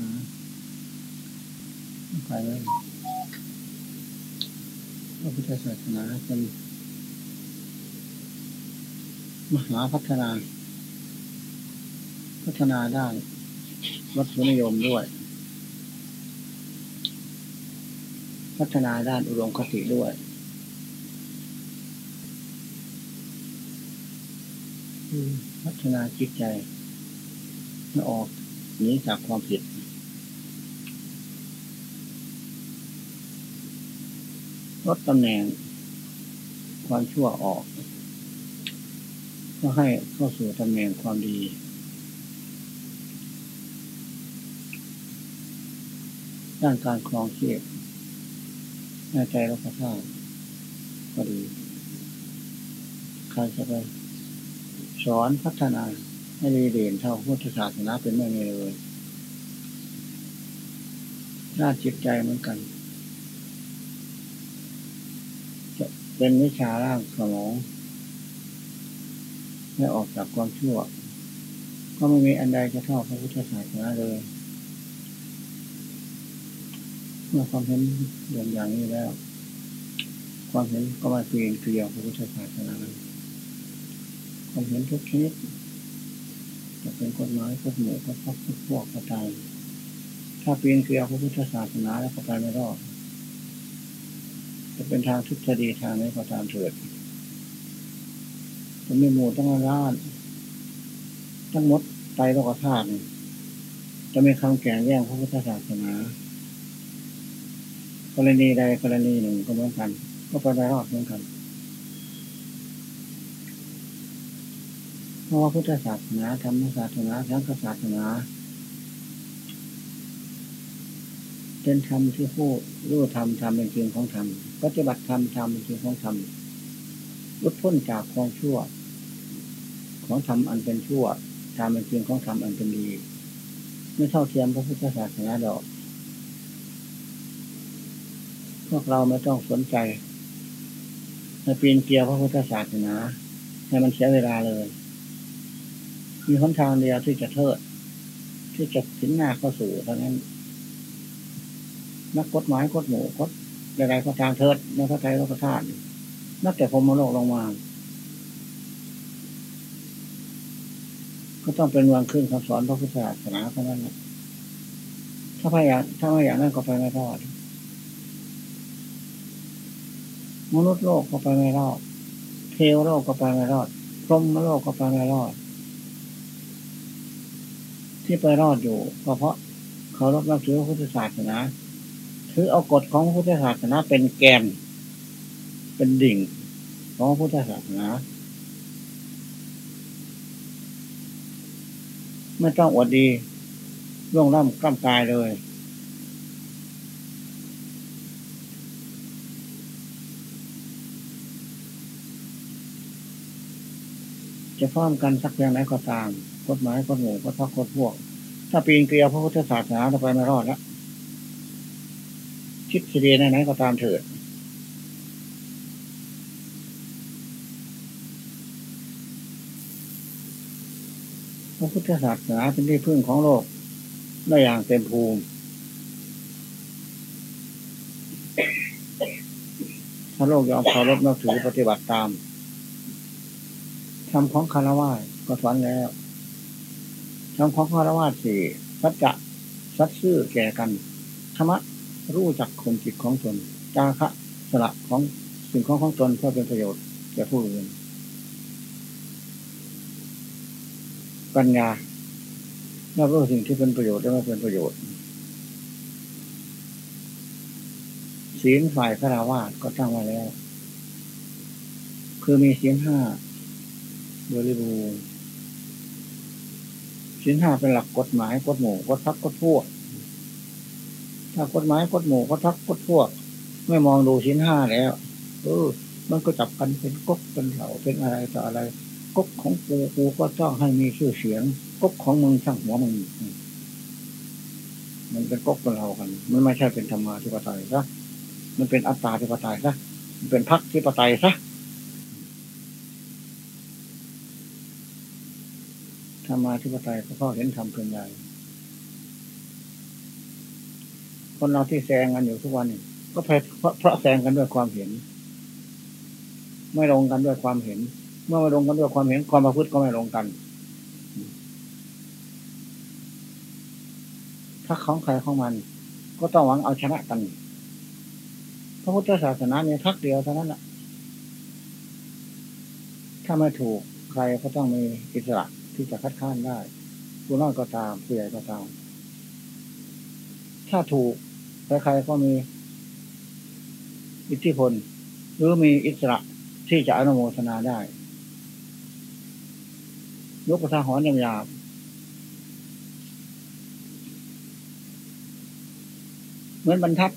นาไปเลยพระพุทธศาสนาเป็นมหาพัฒนา พัฒนาด้านวัตถุนิยมด้วย พัฒนาด้านอุดมคติด้วยพัฒนาจิตใจให้ออกหนีจากความผิด ลดตำแหน่งความชั่วออกก็ให้เข้าสู่ตำแหน่งความดี ด้านการครองเชีพในใจรักษาก็ดีใครจะไปสอนพัฒนาให้ดีเด่นเท่าพุทธศาสนาเป็นไม่มีเลยด้านจิตใจเหมือนกัน เป็นวิชาร่างสมองให้ออกจากความชั่ว ก็ไม่มีอันใดจะเท่าพระพุทธศาสนาเลยเมื่อความเห็นอย่างอย่างนี้แล้ว ความเห็นก็มาเปลี่ยนเกลียวพระพุทธศาสนาความเห็นทุกชนิดจะเป็นกฎหมายกฎหมู่กฎพักกฎพวกกฎใจถ้าเปลี่ยนเกลียวพระพุทธศาสนาแล้วก็ไปไม่รอด จะเป็นทางทุจริตทางนี้ก็ตามเถิดจะมีหมู่ต้องร้าน ทั้งหมดไตโลกธาตุจะมีคำแก่งแย่งพระพุทธศาสนากรณีใดกรณีหนึ่งก็เหมือนกัน ก็ไปไม่รอดเหมือนกัน เพราะว่าพุทธศาสนาธรรมศาสนาสังฆศาสนา เป็นธรรมที่ผู้รู้ธรรมธรรมเป็นจริงของธรรมปฏิบัติธรรมธรรมเป็นจริงของธรรมลุดพ้นจากความชั่ว ของธรรมอันเป็นชั่วธรรมเป็นจริงของธรรมอันเป็นดีไม่เท่าเทียมพระพุทธศาสนาดอก พวกเราไม่ต้องสนใจในปีนเกียร์พระพุทธศาสนาให้มันเสียเวลาเลย มีหนทางเดียวที่จะเทิด ที่จะถึงหน้าเข้าสู่เท่านั้น นักกฎหมายกฎหมู่กฎใดๆก็ตามเทิดในพระไตรโลกธาตุนักแต่พรมโลกลงมา ก็ต้องเป็นวันขึ้นคำสอนพระพุทธศาสนาเท่านั้นถ้าไม่อยางถ้าไม่อยางนั้นก็ไปไม่รอดมนุษย์โลกก็ไปไม่รอดเทวโลกก็ไปไม่รอดพรหมโลกก็ไปไม่รอด ที่ไปรอดอยู่ก็เพราะเขารับนับถือพระพุทธศาสนา ถือเอากฎของพุทธศาสนาเป็นแกน เป็นดิ่งของพุทธศาสนาไม่ต้องอวดดีร่วงร่ำกล้ำกายเลย จะพร้อมกันสักอย่างไหนก็ตามกฎหมายกฎหมู่กฎพักกฎพวก ถ้าปีนเกลียวพระพุทธศาสนาเราไปไม่รอดแล้ว คิดเสียนไหนก็ตามเถิด พระพุทธศาสนาเป็นที่พึ่งของโลกได้อย่างเต็มภูมิถ้าโลกยอมเคารพนับถือปฏิบัติตามทำของคารวะก็สอนแล้วทำของคารวะสี่สัจจะสัตซื่อแก่กันธรรมะ รู้จักคมจิตของตนจาคะสละของสิ่งของของตนเพื่อเป็นประโยชน์แก่ผู้อื่น ปัญญารับรู้สิ่งที่เป็นประโยชน์และไม่เป็นประโยชน์ศีลฝ่ายพระราวาสก็ตั้งไว้แล้ว คือมีศีลห้าบริบูรณ์ศีลห้าเป็นหลักกฎหมายกฎหมู่กฎพักกฎพวก ถ้ากฎหมายกฎหมู่กฎพักกฎพวก ไม่มองดูศีลห้าแล้วเออมันก็จับกันเป็นก๊กเป็นเหล่าเป็นอะไรต่ออะไรก๊กของกูกูก็ต้องให้มีชื่อเสียงก๊กของมึงช่างหัวมึงมันเป็นก๊กเป็นเรากันมันไม่ใช่เป็นธรรมาธิปไตยซะมันเป็นอัตตาธิปไตยซะมันเป็นพักธิปไตยซะธรรมาธิปไตยก็เห็นธรรมเป็นใหญ่ คนเราที่แซงกันอยู่ทุกวันนี้ก็เพราะเพราะแซงกันด้วยความเห็น ไม่ลงกันด้วยความเห็น เมื่อไม่ลงกันด้วยความเห็นความประพฤติก็ไม่ลงกันถ้าของใครของมัน ก็ต้องหวังเอาชนะกันพระพุทธศาสนาเนี่ยทักเดียวเท่านั้นแหละถ้าไม่ถูกใครก็ต้องมีอิสระที่จะคัดค้านได้ผู้น้อยก็ตามผู้ใหญ่ก็ตาม ถ้าถูกใครๆก็มี อิทธิพล หรือมีอิสระที่จะอนุโมทนาได้ยกกระทาหอนยำยาบเหมือนบรรทัด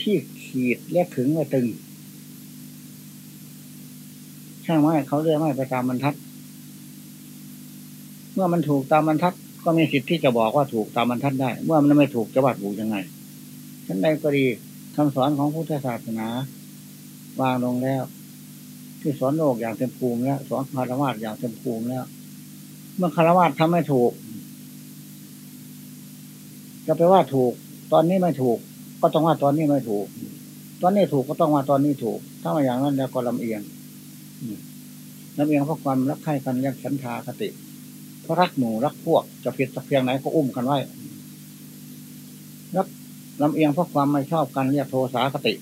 ที่ขีดและขึงไว้ตึง ช่างไม้เขาเรียกไม้ไปตามบรรทัด เมื่อมันถูกตามบรรทัด ก็มีสิทธิ์ที่จะบอกว่าถูกตามบรรทัดได้ เมื่อมันไม่ถูกจะว่าถูกยังไงฉันใดก็ดีคำสอนของพุทธศาสนา วางลงแล้ว ที่สอนโลกอย่างเต็มภูมิแล้วสอนคารวะอย่างเต็มภูมิแล้ว เมื่อคารวะทำไม่ถูก จะไปว่าถูก ตอนนี้ไม่ถูก ก็ต้องว่าตอนนี้ไม่ถูก ตอนนี้ถูกก็ต้องว่าตอนนี้ถูก ถ้ามาอย่างนั้นแล้วก็ลำเอียงลำเอียงเพราะความรักใคร่กันยังฉันทาคติ รักหมู่รักพวกจะผิดสักเพียงไหนก็อุ้มกันไว้รักลำเอียงเพราะความไม่ชอบกันเรียกโทสาคติ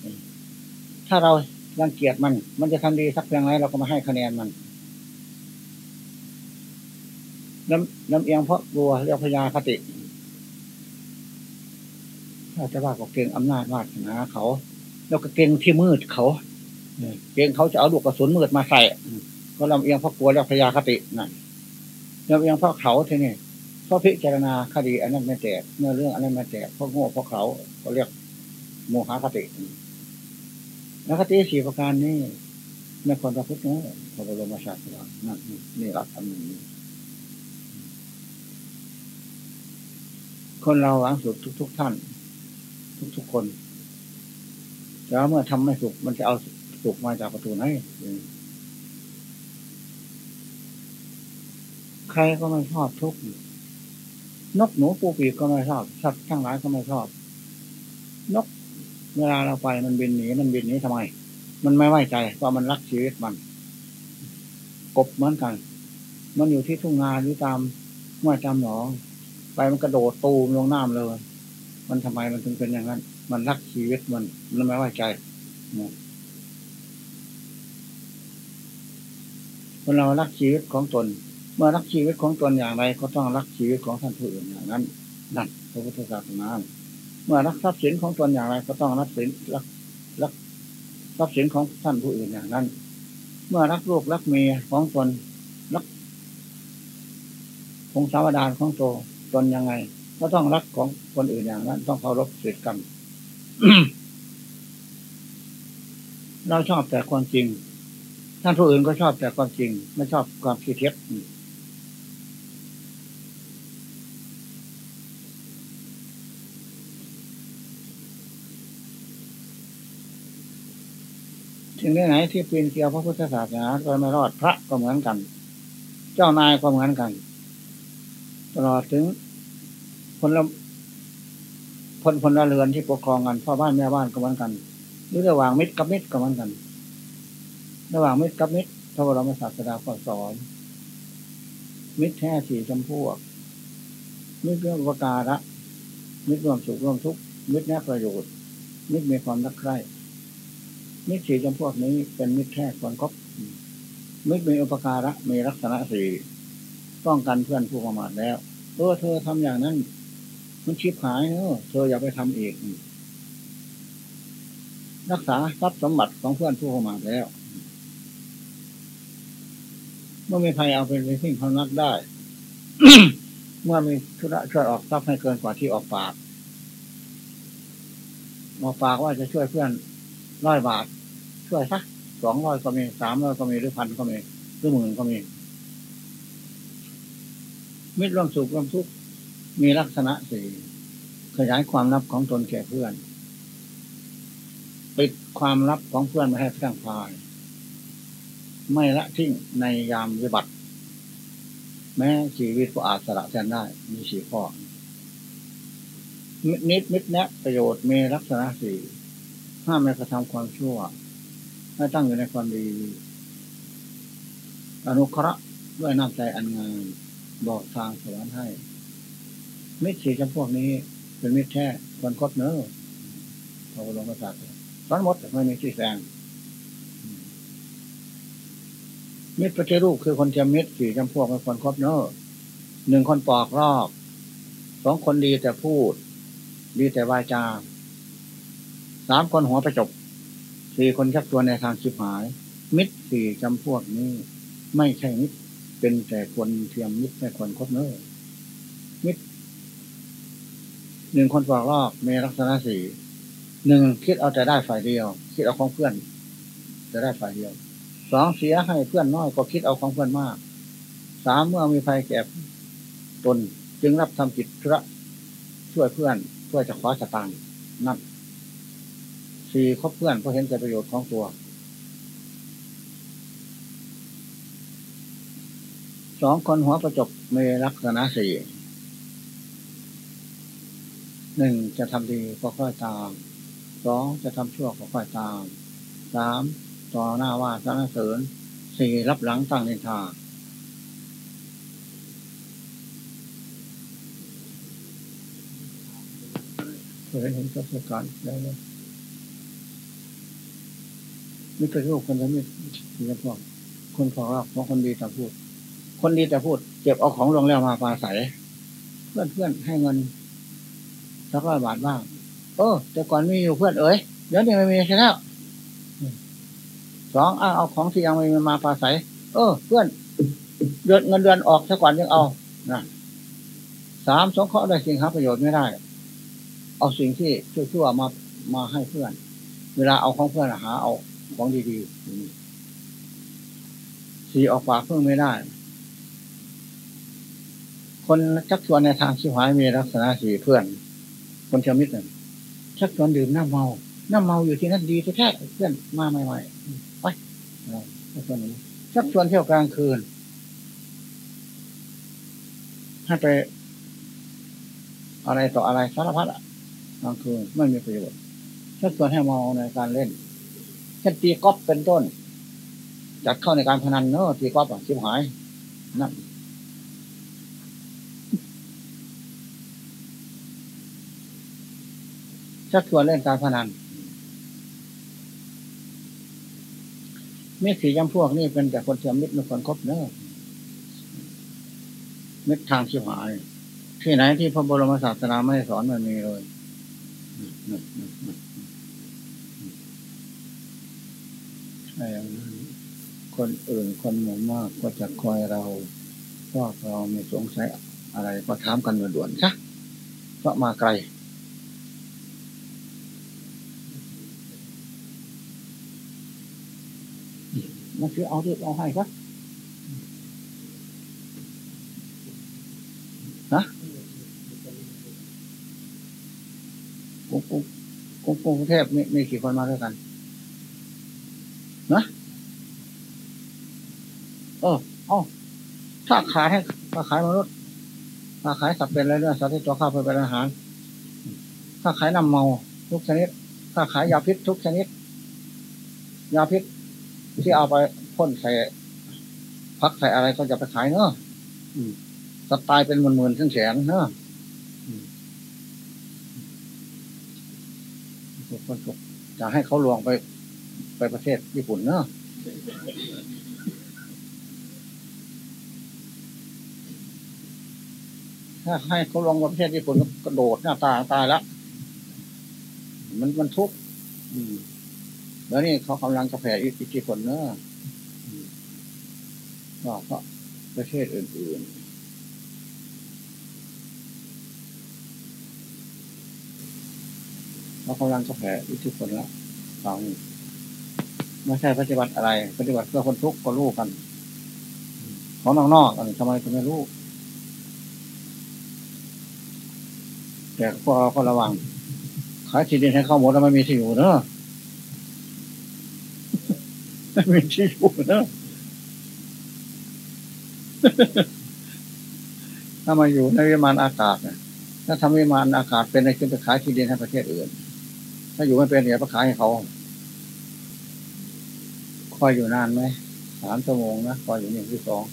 ถ้าเรารังเกียจมัน มันจะทำดีสักเพียงไรเราก็มาให้คะแนนมันลำลำเอียงเพราะกลัวเรียกพยาคติ ถ้าจะว่าก็เก่งอำนาจวาสนาเขา แล้วก็เก่งที่มืดเขาเก่งเขาจะเอาลูกกระสุนมืดมาใส่ ก็ลำเอียงเพราะกลัวแล้วพยาคตินั่น ลำเอียงพราะเขาทีนี่พราะพิจารณาคดีอันนั้นไม่แตกเนื้อเรื่องอันนั้นไม่แตกพราะโง่พราะเขาก็เรียกโมหคติแล้วคติสี่ประการนี้ในคนประพฤติเนาะพระบรมศาสดานั่นนี่หลักอันนี้คนเราหวังสุดทุกๆท่าน ทุกๆคนแล้วเมื่อทำไม่สุขมันจะเอาสุขมาจากประตูไหน ใครก็ไม่ชอบทุกนกหนูปูปีกก็ไม่ชอบสัตว์ทั้งหลายก็ไม่ชอบ นก เวลาเราไปมันบินหนีมันบินหนีทำไม มันไม่ไว้ใจเพราะมันรักชีวิตมัน กบเหมือนกัน มันอยู่ที่ทุ่งนาหรือตามเมื่อจำหนอง ไปมันกระโดดตูมลงน้ำเลย มันทำไมมันถึงเป็นอย่างนั้น มันรักชีวิตมัน มันไม่ไว้ใจคนเรารักชีวิตของตน เมื่อรักชีวิตของตนอย่างไรก็ต้องรักชีวิตของท่านผู้อื่นอย่างนั้นนั่นพระพุทธศาสนาเมื่อรักทรัพย์สินของตนอย่างไรก็ต้องรักสินรักรักทรัพย์สินของท่านผู้อื่นอย่างนั้น เมื่อรักลูกรักเมียของตนรักองสาวดานของตัวตนยังไง ก็ต้องรักของคนอื่นอย่างนั้น ต้องเคารพสิทธิกันเราชอบแต่ความจริง ท่านผู้อื่นก็ชอบแต่ความจริง ไม่ชอบความคิดเท็จ ถึงได้ไหนที่ปีนเกี่ยวพระพุทธศาสนาก็ไม่รอดพระก็เหมือนกัน เจ้านายก็เหมือนกัน ตลอดถึงคนละคนคนละเรือนที่ปกครองกันพ่อบ้านแม่บ้านก็เหมือนกัน หรือระหว่างมิตรกับมิตรก็เหมือนกัน ระหว่างมิตรกับมิตรพระบรมศาสดาก็สอน มิตรแท้สี่จำพวก มิตรเรื่องวการะมิตรร่วมสุขร่วมทุกข์มิตรแน่ประโยชน์มิตรมีความรักใคร่ มิตรสี่จำพวกนี้เป็นมิตรแท้ควรครบมิตรมีอุปการะมีลักษณะสี่ป้องกันเพื่อนผู้ประมาทแล้วเออเธอทำอย่างนั้น มันชิบหายเนอะเธออย่าไปทำอีกรักษาทรัพย์สมบัติของเพื่อนผู้เข้ามาแล้วเมื่อมีใครเอาไปในสิ่งพนักได้ เมื่อมีธุระช่วยออกทรัพย์ให้เกินกว่าที่ออกปากออกปากว่าจะช่วยเพื่อนร้อยบาท ช่วยสักสองร้อยก็มีสามร้อยก็มีหรือพันก็มีหรือหมื่นก็มี มิตรร่วมสุขร่วมทุกข์มีลักษณะสี่ขยายความลับของตนแก่เพื่อน ปิดความลับของเพื่อนไม่ให้แพร่พาย ไม่ละทิ้งในยามวิบัติ แม้ชีวิตก็อาจสละแทนได้ มีสี่ข้อนิดมิดแนะประโยชน์มีลักษณะสี่ห้ามไม่กระทำความชั่ว ให้ตั้งอยู่ในความดี อนุเคราะห์ด้วยน้ำใจอันงามบอกทางสวรรค์ให้ มิตรสี่จำพวกนี้ เป็นมิตรแท้ควรคดเนื้อพระบรมศาสดาสอนหมดไม่มีที่แสงมิตรปฏิรูปคือคนเทียมมิตรสี่จำพวกไม่ควรคบเนอหนึ่งคนปอกรอบสองคนดีแต่พูด ดีแต่วาจาสามคนหัวประจบ สี่คนชักตัวในทางชิบหาย มิตรสี่จำพวกนี้ ไม่ใช่มิตร เป็นแต่คนเทียมมิตรไม่ควรคบเนื้อมิตรหนึ่งคนปอกรอบมีลักษณะสี่หนึ่งคิดเอาแต่ได้ฝ่ายเดียว คิดเอาของเพื่อนจะได้ฝ่ายเดียวสองเสียให้เพื่อนน้อยก็คิดเอาของเพื่อนมากสามเมื่อมีภัยแก่ตนจึงรับทำกิจธุระช่วยเพื่อนเพื่อจะขอสตางค์นั่น สี่คบเพื่อนเพราะเห็นใจประโยชน์ของตัวสองคนหัวประจบมีลักษณะสี่หนึ่งจะทำดีก็ค่อยตามสองจะทำชั่วก็ค่อยตามสามต่อหน้าว่าสรรเสริญสี่รับหลังตั้งนินทางเคยเห็นกับสการได้ เลยนี่เป็นรูปคนที่มีมีพวกคนขอรับเพราะคนดีแต่พูด คนดีแต่พูด เก็บเอาของลงแล้วมาปาใสเพื่อนเพื่อนให้เงินสักร้อยบาทบ้างเออแต่ก่อนมีอยู่เพื่อนเอ๋ยเดี๋ยวนี้ไม่มีใช่แล้วสองอ้าเอาของที่ยังไม่มาปาใสเออ เพื่อนเดือนเงินเดือนออกซะก่อนยังเอานะสามสองเคราะห์ได้สิ่งหาประโยชน์ไม่ได้ เอาสิ่งที่ชั่วๆมามาให้เพื่อน เวลาเอาของเพื่อนหาเอา ของดีๆสีออกปากเพื่อไม่ได้ คนชักชวนในทางชิวหายมีลักษณะสีเพื่อน คนเชื่อมิตรชักชวนดื่มน้ำเมา น้ำเมาอยู่ที่นั่นดีแท้ๆเพื่อนมาใหม่ๆไปชักชวนนี้ชักชวนเที่ยวกลางคืนให้ไปอะไรต่ออะไรสารพัดอะกลางคืนไม่มีประโยชน์ชักชวนให้เมาในการเล่น เช่นตีก๊อฟเป็นต้น จัดเข้าในการพนันเนอะตีก๊อฟอะชิบหายนั่นชักชวนเล่นการพนันมิตรสีย้ำพวกนี่เป็นแต่คนเทียมมิตรไม่คนคบเนอะมิตรทางชิบหาย ที่ไหนที่พระบรมศาสนาไม่สอนมันมีเลย ใช่คนอื่นคนหมู่มากก็จะคอยเราพราเราไม่สงสัยอะไรก็ถามกันด่วนๆซะเพราะมาไกลมาซื้อเอาที่เอาให้ครับฮะกรุงกรุงกรุงเทพไมีมีกี่คนมาด้วยกัน นะเอออ๋อถ้าขายให้ถ้าขายมนุษย์ ถ้าขายสัตว์เป็นอะไรเนี่ยสัตว์ที่ตัวข้าวเป็นอาหาร ถ้าขายน้ำเมาทุกชนิด ถ้าขายยาพิษทุกชนิด ยาพิษที่เอาไปพ่นใส่พักใส่อะไรก็จะไปขายเนอะสตายเป็นหมื่นๆถึงแสนเนอะจะให้เขาลวงไป ไปประเทศญี่ปุ่นเนอะถ้าให้เขาลงประเทศญี่ปุ่นก็กระโดดหน้าตาตายแล้วมันมันทุกข์แล้วนี่เขากำลังกระแผ่อิทธิพลเนอะก็เพราะประเทศอื่น ๆเขากำลังกระแผ่อิทธิพลละฟัง ไม่ใช่ปฏิบัติอะไร ปฏิบัติเพื่อคนทุกข์ก็รู้กัน ของนอกๆอันทำไมจะไม่รู้แต่พวกเราก็ระวังขายที่ดินให้เข้าหมดแล้วไม่มีที่อยู่เนอะไม่มีที่อยู่เนอะถ้ามาอยู่ในวิมานอากาศเนี่ยถ้าทำวิมานอากาศเป็นในขึ้นไปขายที่ดินให้ประเทศอื่น ถ้าอยู่ไม่เป็นอย่าไปขายให้เขา คอยอยู่นานไหมสามชั่วโมงนะคอยอยู่หนึ่งที่สอง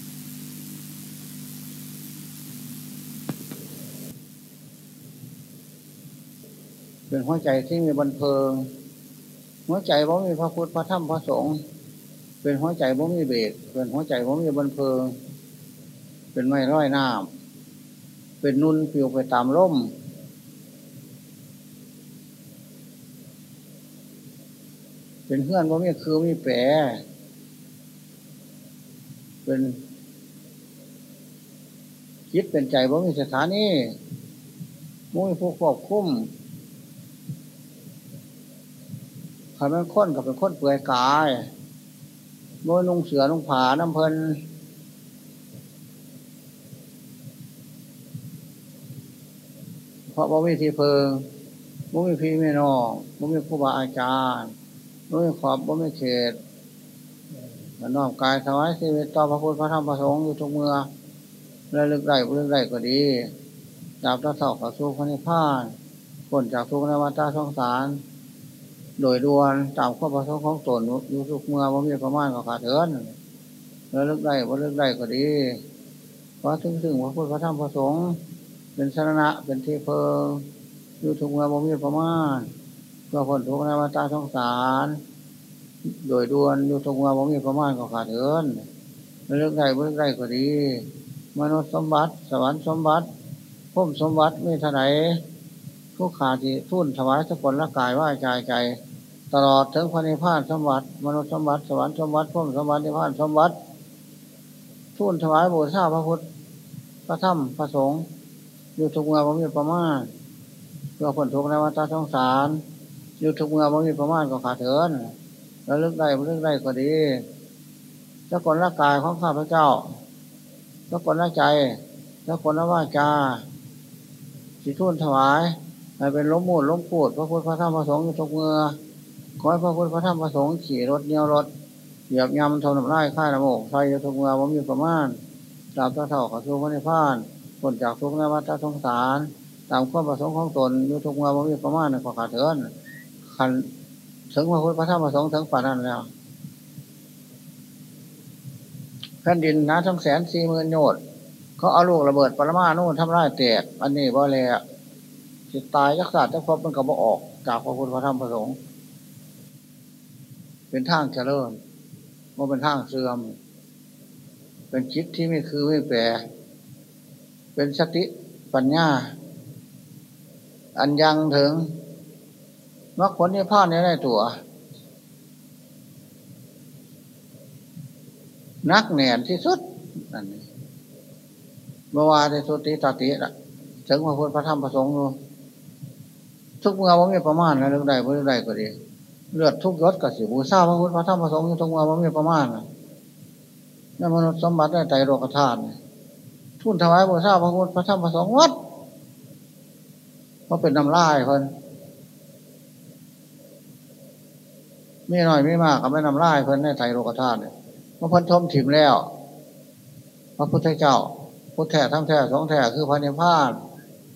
เป็นหัวใจที่มีบันเทิง หัวใจว่ามีพระพุทธพระธรรมพระสงฆ์เป็นหัวใจว่ามีเบสเป็นหัวใจว่ามีบันเทิง เป็นไม้ร้อยน้ำเป็นนุ่นปิวไปตามร่ม เป็นเพื่อนว่ามีคือมีแปรเป็นคิดเป็นใจว่ามีสถานีมุ้ยผู้ควบคุมใครเป็นคนกับเป็นคนเปลือยกายโมนุ่งเสือนุ่งผาน้ำเพลินเพราะว่ามีที่เพิงบ่มีพี่ไม่นองบ่มีครูบาอาจารย์ บ่มีขอบบ่ไมีเขตมันนอกกายถวายชีวิตต่อพระพุทธพระธรรมพระสงฆ์อยู่ทุกเมื่อระลึกได้ระลึกได้ก็ดีดาบตะเสาขับสู้พระนิพพานพ้นจากทุกข์ในวัฏสงสาร โดยดวนตามข้อประสงค์ของตนอยู่ทุกเมื่อว่ามีประมาณก็ขาดเถินแล้วเลิกได้ว่าเลิกได้ก็ดีเพราะถึงถึงว่าพุทธพระธรรมพระสงฆ์เป็นสาระเป็นที่เพิงอยู่ทุกเมื่อว่ามีประมาณ เพื่อผลทุกข์ในวัฏสงสาร โดยดวนอยู่ทุกเมื่อว่ามีประมาณก็ขาดเถินแล้วเลิกได้ว่าเลิกได้ก็ดี มนุษย์สมบัติ สวรรค์สมบัติพุ่มสมบัติไม่เท่าไหร่ผู้ขาดที่ทุ่นถวายสกุลละกายว่าใจใจ ตลอดถึงพระนิพพานสมบัติ มนุษย์สมบัติ สวรรค์สมบัติพุ่มสมบัตินิพพานสมบัติ ทุ่นถวายบูชาพระพุทธ พระธรรม พระสงฆ์อยู่ทุกเมื่อบ่มีประมาณเพื่อผลทุกในวัฏสงสาร อยู่ทุกเมื่อบ่มีประมาณก็ขาดเถินแล้วลึกได้ลึกได้ก็ดีเจ้าคนละกายของข้าพเจ้าเจ้าคนละใจเจ้าคนละว่าจาสิทุนถวายให้เป็นล้มมูดล้มปูดพระพุทธพระธรรมพระสงฆ์ทุกเมื่อขอให้พระพุทธพระธรรมพระสงฆ์ขี่รถเนียวรถเหยียบยำทนน้ำลายค่ายระโมกใส่ทุกเมื่อว่ามีประมาณตามตาเท่าขอสู้พระนิพพานผลจากทุกนวัฏสงสาร ตามข้อประสงค์ของตนอยู่ทุกเมื่อว่ามีประมาณขอขาดเถิน ขันถึงพระพุทธพระธรรมพระสงฆ์ถึงป่านั้นแล้วแผ่นดินน้ำทั้งแสนสี่หมื่นโยชน์เขาเอาลูกระเบิดปรมาณูทำลายแตกอันนี้บ่เลยจิตตายยักษ์ศาสตร์จะพบมันก็บ่ออก จากพระพุทธพระธรรมพระสงฆ์เป็นทางเจริญว่าเป็นทางเสื่อม เป็นคิดที่ไม่คือไม่แปรเป็นสติปัญญา อันยังถึง มรรคผลนิพพานในได้ตัว นักแน่นที่สุดนั่นนี่เมื่อวานในสุติตาติละถึงพระพุทธพระธรรมพระสงฆ์ทุกเมื่อว่ามีประมาณแล้วเรื่องใดเรื่องใดก็ดี เลือดทุกยศกับสิบูชาพระพุทธพระธรรมพระสงฆ์อยู่ตรงว่ามันมีประมาณนั่นมนุษย์สมบัติได้ใจโลกธาตุทุนถวายบูชาพระพุทธพระธรรมพระสงฆ์วัดเพราะเป็นน้ำลายคน มีหน่อยไม่มากก็ไม่นำลายเพิ่นในใจโลกธาตุเนี่ยพระพุทธทมถิ่มแล้ว พระพุทธเจ้า พุทธแท้ทั้งแท้สองแท้คือพระนิพพาน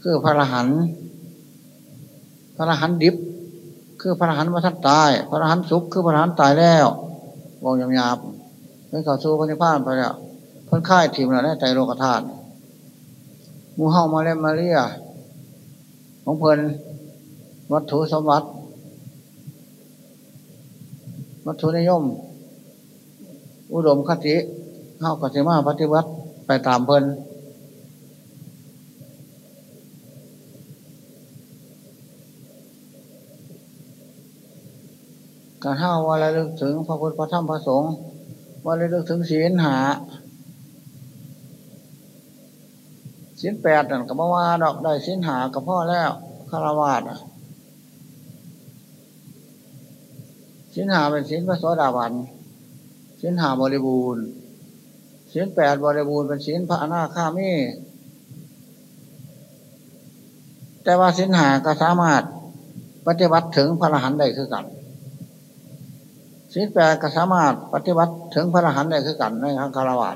คือพระอรหันต์พระอรหันต์ดิบ คือพระอรหันต์มาท่านตาย พระอรหันต์สุขคือพระอรหันต์ตายแล้ววงยำยาบเพิ่นเข้าสู่พระนิพพานไปแล้วเพิ่นค่ายทีมเราได้ใจโลกธาตุมูเฮามาเล่มมาเรียของเพิ่นวัตถุสมบัติ วัตถุนิยม อุดมคติเฮากสิมาปฏิวัติไปตามเพิ่นการห้าว่าระลึกถึงพระพุทธพระธรรมพระสงฆ์ว่าระลึกถึงศีลหาศีลแปดนั่นกับว่าดอกได้ศีลหากับพ่อแล้วคารวา สศีลหาเป็นศีลพระโสดาบันศีลหาบริบูรณ์ศีลแปดบริบูรณ์เป็นศีลพระอนาคามีแต่ว่าศีลหาก็สามารถปฏิบัติถึงพระอรหันต์ได้คือกันศีลแปดก็สามารถปฏิบัติถึงพระอรหันต์ได้คือกันในทางคารวะ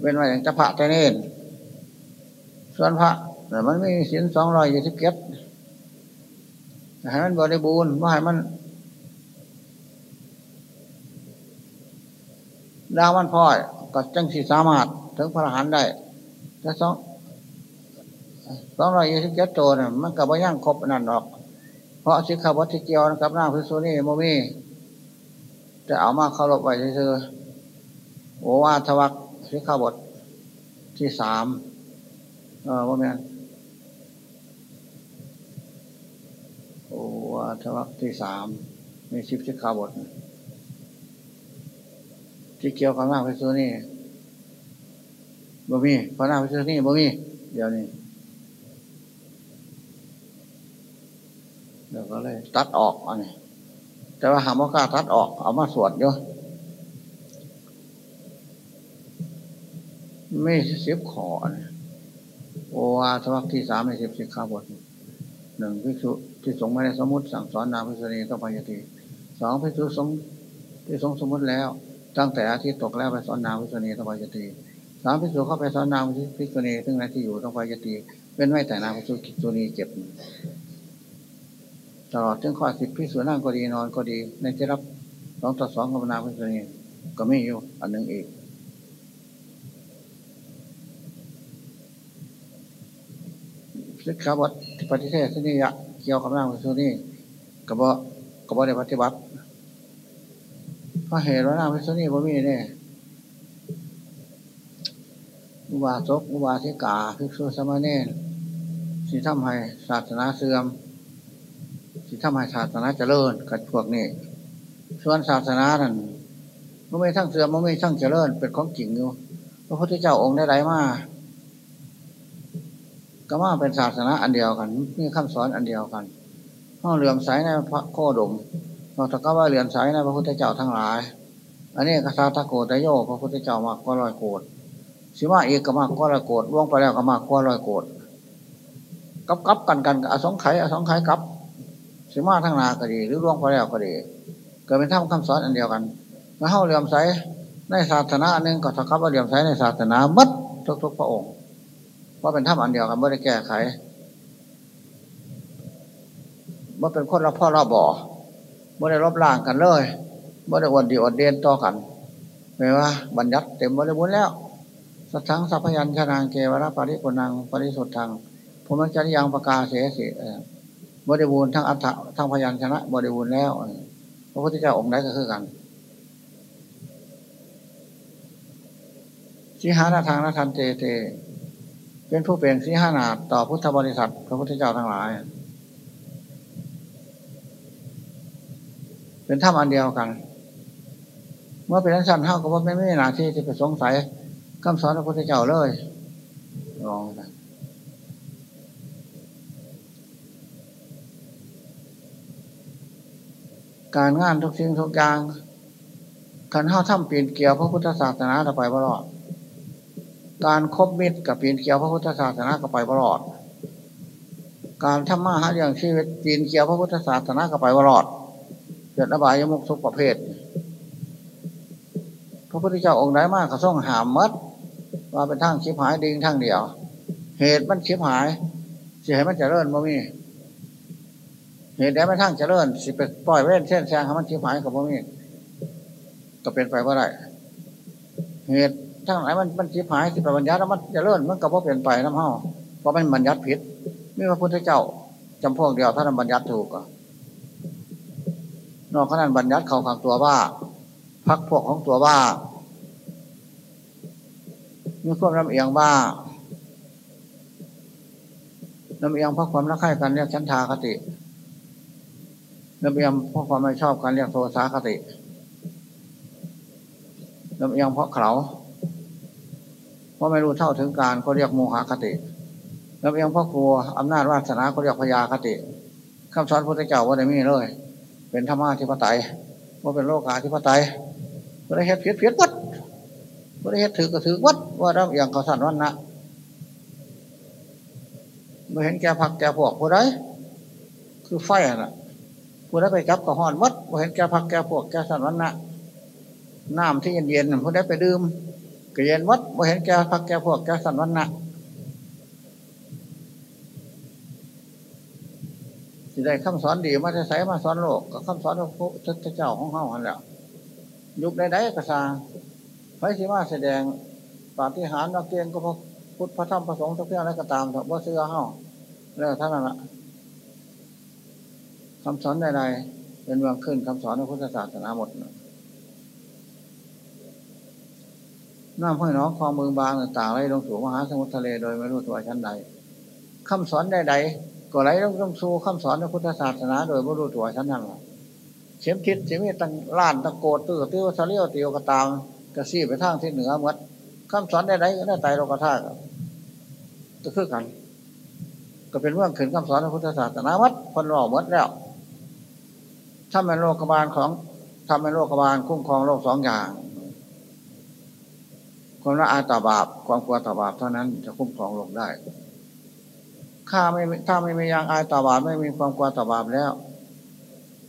เป็นว่าอย่างจะพระแต่เน้นส่วนพระแต่มันไม่มีสินสองรอยยี่สิบเก็ดให้มันบริบูรณ์ว่าให้มัน ดาวันพ่อยก็จังสีสามารถถึงพระอรหันต์ได้แต่สองสองร้อยยี่สิบเจ็ดตัวเนี่ยมันกับว่าย่างครบนั่นหรอก เพราะสิขาวัตถิเกียวกับหน้าพิสุนี่โมมีจะเอามาเข้ารบไว้เฉยๆโอวาทวักสิขาบทที่สามเออว่าแม่โอวาทวักที่สามมีสิบสิขาบท ที่เกี่ยวกับหน้าพิสุนี่บ่มีพระหน้าพิสุนี่บ่มีเดี๋ยวนี้เดี๋ยวก็เลย ตัดออกอันนี้แต่ว่าหามกาตัดออก เอามาสวดเยอะไม่เสิบขอนโอวาทวักที่สามในสิบสิขาบทหนึ่งพิสุที่สงไม่ได้สมมติสั่งสอนนามพิสุนีต้องพยติสองพิสุสงที่สงสมมติแล้ว ตั้งแต่อาทิตย์ตกแล้วไปสอนนามพิสุนีต้องพยติสามพิสุเข้าไปสอนนามพิสุนีซึ่งในที่อยู่ต้องพยติเป็นไม่แต่นามพิสุนีเจ็บตลอดถึงข้อสิบพิสูจนั่งก็ดีนอนก็ดี ในที่รับสองต่อสองกับนาพิสูจนีก็ไม่อยู่อันหนึ่งอีกศึกษาบทปฏิเสธสนิยะเกี่ยวกับนางพิสูจนีกระบอกกระบอกในปฏิบัติ พราะเหตุว่านางพิสูจนีบ่มีเนี่ยอุบาสกอุบาสิกาภิกษุสมณเณรสิทำให้ศาสนาเสื่อมที่ทำให้ศาสนาเจริญกับพวกนี้ส่วนศาสนาท่นมันไม่ทั้งเสื่อมมันไม่ทั้งเจริญ เป็นของจริงอยู่พระพุทธเจ้าองค์ได้ไรมาก็มาเป็นศาสนาอันเดียวกันมีคำสอนอันเดียวกันห้องเลื่อมใสในพระโคดม เราตะก็ว่าเลื่อมใสในพระพุทธเจ้าทั้งหลาย อันนี้กษัตริย์โกตโยพระพุทธเจ้ามากกว่าร้อยโกดสิว่าเอกก็มากกว่าร้อยโกดล่วงไปแล้วก็มากกว่าร้อยโกดกับกับกันกันอสงไขยอสงไขกับสิมาทั้งนาก็ดี หรือร่วงไปแล้วก็ดีเกิดเป็นท่าคำสอนอันเดียวกันมาเข้าเรียมใสในศาสนาอันหนึ่งก็สักกับว่าเรียมใสในศาสนามัดทุกๆพระองค์เพราะเป็นท่าอันเดียวกันไม่ได้แก้ไขว่าเป็นคนละพ่อละบ่อ ไม่ได้รบล่างกันเลยไม่ได้อดดีอดเด่นต่อกันไม่ว่าบัญญัติเต็มบริบูรณ์แล้วสัทั้งสัพยัญชนะเกวรปาริปุนังปริสุทธังพรมจริยังประกาศเสียสิบริบูรณ์ทั้งอัฏฐะทั้งพยัญชนะบริบูรณ์แล้วพระพุทธเจ้าองค์ไหนก็คือกันสิหานาทางนาทันเตเต เป็นผู้เป็นสิหานาต่อพุทธบริษัทพระพุทธเจ้าทั้งหลาย เป็นถ้ำอันเดียวกัน เมื่อเป็นนักชันเท่ากับว่าไม่ไม่นาที่ที่ไปสงสัยคำสอนพระพุทธเจ้าเลยลองนะการงานทุกสิ่งทุกอย่างการเข้าถ้ำเปลี่ยนเกี่ยวพระพุทธศาสนาต่อไปตลอด การคบมิตรกับเปลี่ยนเกี่ยวพระพุทธศาสนาต่อไปตลอด การทำมาหาอย่างชีวิตเปลี่ยนเกี่ยวพระพุทธศาสนาต่อไปตลอด เกิดอบายมุกทุกประเภท พระพุทธเจ้าองค์ไหนมากก็ส่งหามมัดว่าเป็นทางชิบหายดิ่งทางเดียว เหตุมันชิบหายเสียให้มันจะเริ่มบ่มีเหตุใดไม่ทั้งเจริญสิไปปล่อยเว้นเส้นแซงให้มันชิบหายกับพวกนี้ก็เป็นไปว่าได้เหตุทั้งหลายมันมันชิบหายสิไปบัญญัติแล้วมันเจริญมันก็บ่เปลี่ยนไปน้ำเฮาเพราะมันบัญญัติผิดไม่ว่าพุทธเจ้าจำพวกเดียวถ้าทำบัญญัติถูกก็ นอกขนาดบัญญัติเขาขังตัวบ้าพักพวกของตัวบ้ามีควบลำเอียงบ้าลำเอียงเพราะความรักใคร่กันเรียกชั้นทาคติลำเอียงเพราะความไม่ชอบการเรียกโทสาคติลำเอียงเพราะเขาเพราะไม่รู้เท่าถึงการก็เรียกโมหคติลำเอียงเพราะกลัวอำนาจวาสนาก็เรียกพยาคติคำสอนพระเจ้าว่าได้มีเลย เป็นธรรมะที่ปไตยว่าเป็นโลกาที่ปไตยว่าได้เฮ็ดเพียรเพียรวัดว่าได้เฮ็ดถือก็ถือวัดว่าลำเอียงเขาสั่นวันนะไม่เห็นแก่ผักแก่พวกผู้ใดคือไฟน่ะผู้ได้ไปจับก็ห่อนวัดผู้เห็นแก่พักแก่พวกแก่สันวันนะน้ำที่เย็นๆผู้ได้ไปดื่มก็เย็นวัดผู้เห็นแก่พักแก่พวกแก่สันวันนะ สิได้คำสอนดีมาจะใส่มาสอนโลกกับคำสอนของพระเจ้าของเฮาหันแล้วยุคใดๆก็สางไฟสิมาแสดงปาฏิหาริย์นักเกียงก็พระพุทธพระธรรมพระสงฆ์ทุกอย่างแล้วก็ตามถว่าเสื้อเฮาแล้วท่านนั่นละคำสอนใดๆเป็นเมืองขึ้นคำสอนของพุทธศาสนาหมดน้ำห้อยน้องคลองเมืองบางต่างๆไหลลงสู่มหาสมุทรทะเลโดยไม่รู้ตัวชั้นใดคำสอนใดๆ ก็ไหลลงลงสู่คำสอนของพุทธศาสนาโดยไม่รู้ตัวชั้นนั้นเข็มทิศเสียมีตังล้านตะโกดตื้อติ้วทะเลียวเตียวกระตามกระซี่ไปทางที่เหนือหมดคำสอนใดๆก็ได้ไตโลกธาตุก็คือกัน ก็เป็นเรื่องขึ้นคำสอนของพุทธศาสนาวัดคนรอหมดแล้วถ้าเป็นโลกบาลของทำเป็นโลกบาลคุ้มครองโลกสองอย่างความละอาต่อบาปความกลัวต่อบาปเท่านั้นจะคุ้มครองโลกได้ ข้าไม่ถ้าไม่มียางอายต่อบาปไม่มีความกลัวต่อบาปแล้ว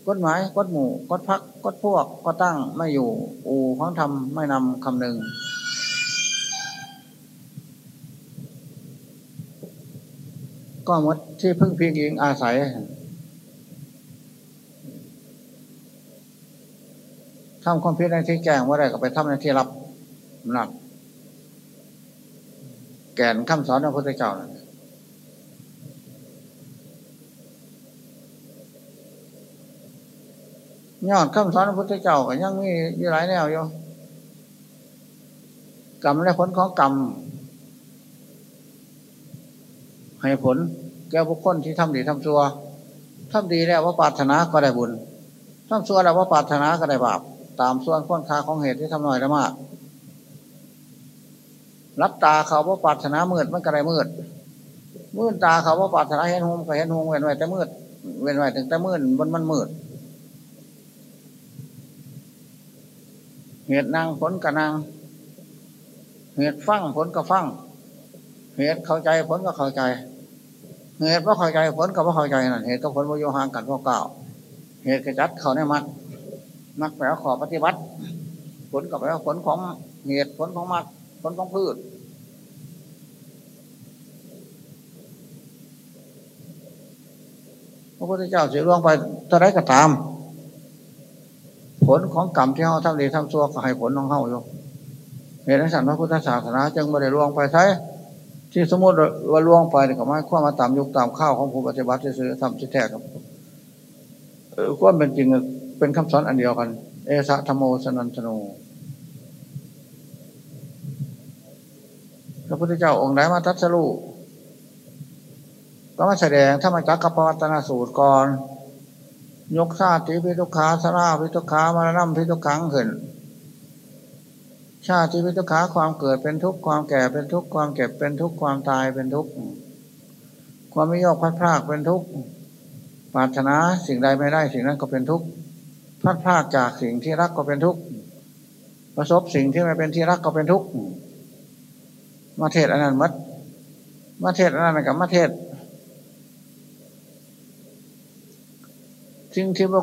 กฎหมายกฎหมู่กฎพักกฎพวกก็ตั้งไม่อยู่ อูของทำไม่นำคำหนึ่งก็มดที่พึ่งพิงอิงอาศัย ทำความพิจในที่แจ้งว่าไรก็ไปทำในที่รับหนัก แก่นคำสอนของพระพุทธเจ้านะ ยอดคำสอนของพระพุทธเจ้าก็ยังมีอยู่หลายแนวอยู่กรรมและผลของกรรมให้ผลแก่บุคคลที่ทำดีทำชั่วทำดีแล้วว่าปารถนาก็ได้บุญทำชั่วแล้วว่าปารถนาก็ได้บาป ตามส่วนข้นคาของเหตุที่ทำหน่อยละมากรับตาเขาว่าปารถนามืดมันก็ได้มืดมืดตาเขาว่าปารถนาเห็นหงก็เห็นหงเว้นไว้แต่มืดเว้นไว้ถึงแต่มืดมันมันมืด เหตุนางผลกับนาง เหตุฟังผลกับฟัง เหตุเข้าใจผลก็เข้าใจ เหตุว่าเข้าใจผลกับว่าเข้าใจนั่นเหตุกับผลว่าโยห่างกันพวกเก่าเหตุกระจัดเขาในมัดมักแปลว่าขอปฏิบัติ ผลกับแปลว่าผลของเหตุผลของมัดผลของพืชพระพุทธเจ้าเสียร่วงไปจะได้ก็ตาม ผลของกรรมที่เขาทำดีทำชั่วก็ให้ผลของเขาอยู่เหตุนั้นสันพระพุทธศาสนา จึงไม่ได้ล่วงไปใช่ที่สมมติว่าล่วงไปก็ไม่ข้อมาตามยุคตามข้าวของผู้ปฏิบัติที่ซื้อทำที่แท้กับความเป็นจริงเป็นคำสอนอันเดียวกัน เอสะธรรมโมสนันทโนพระพุทธเจ้าองค์ไหนมาทัศลูก็มาแสดงถ้ามาจักกับปวัตนาสูตรก่อน ยกชาติพิทุขาสราพิทุขามานั่มพิทุขังขึ้น ชาติพิทุขาความเกิดเป็นทุกข์ความแก่เป็นทุกข์ความเก็บเป็นทุกข์ความตายเป็นทุกข์ความไม่ยอกพัดพากเป็นทุกข์ปรารถนาสิ่งใดไม่ได้สิ่งนั้นก็เป็นทุกข์พัดพากจากสิ่งที่รักก็เป็นทุกข์ประสบสิ่งที่ไม่เป็นที่รักก็เป็นทุกข์มาเทศอันนั้นมัดมาเทศอันนั้นกับมาเทศ สิ่งที่ว่า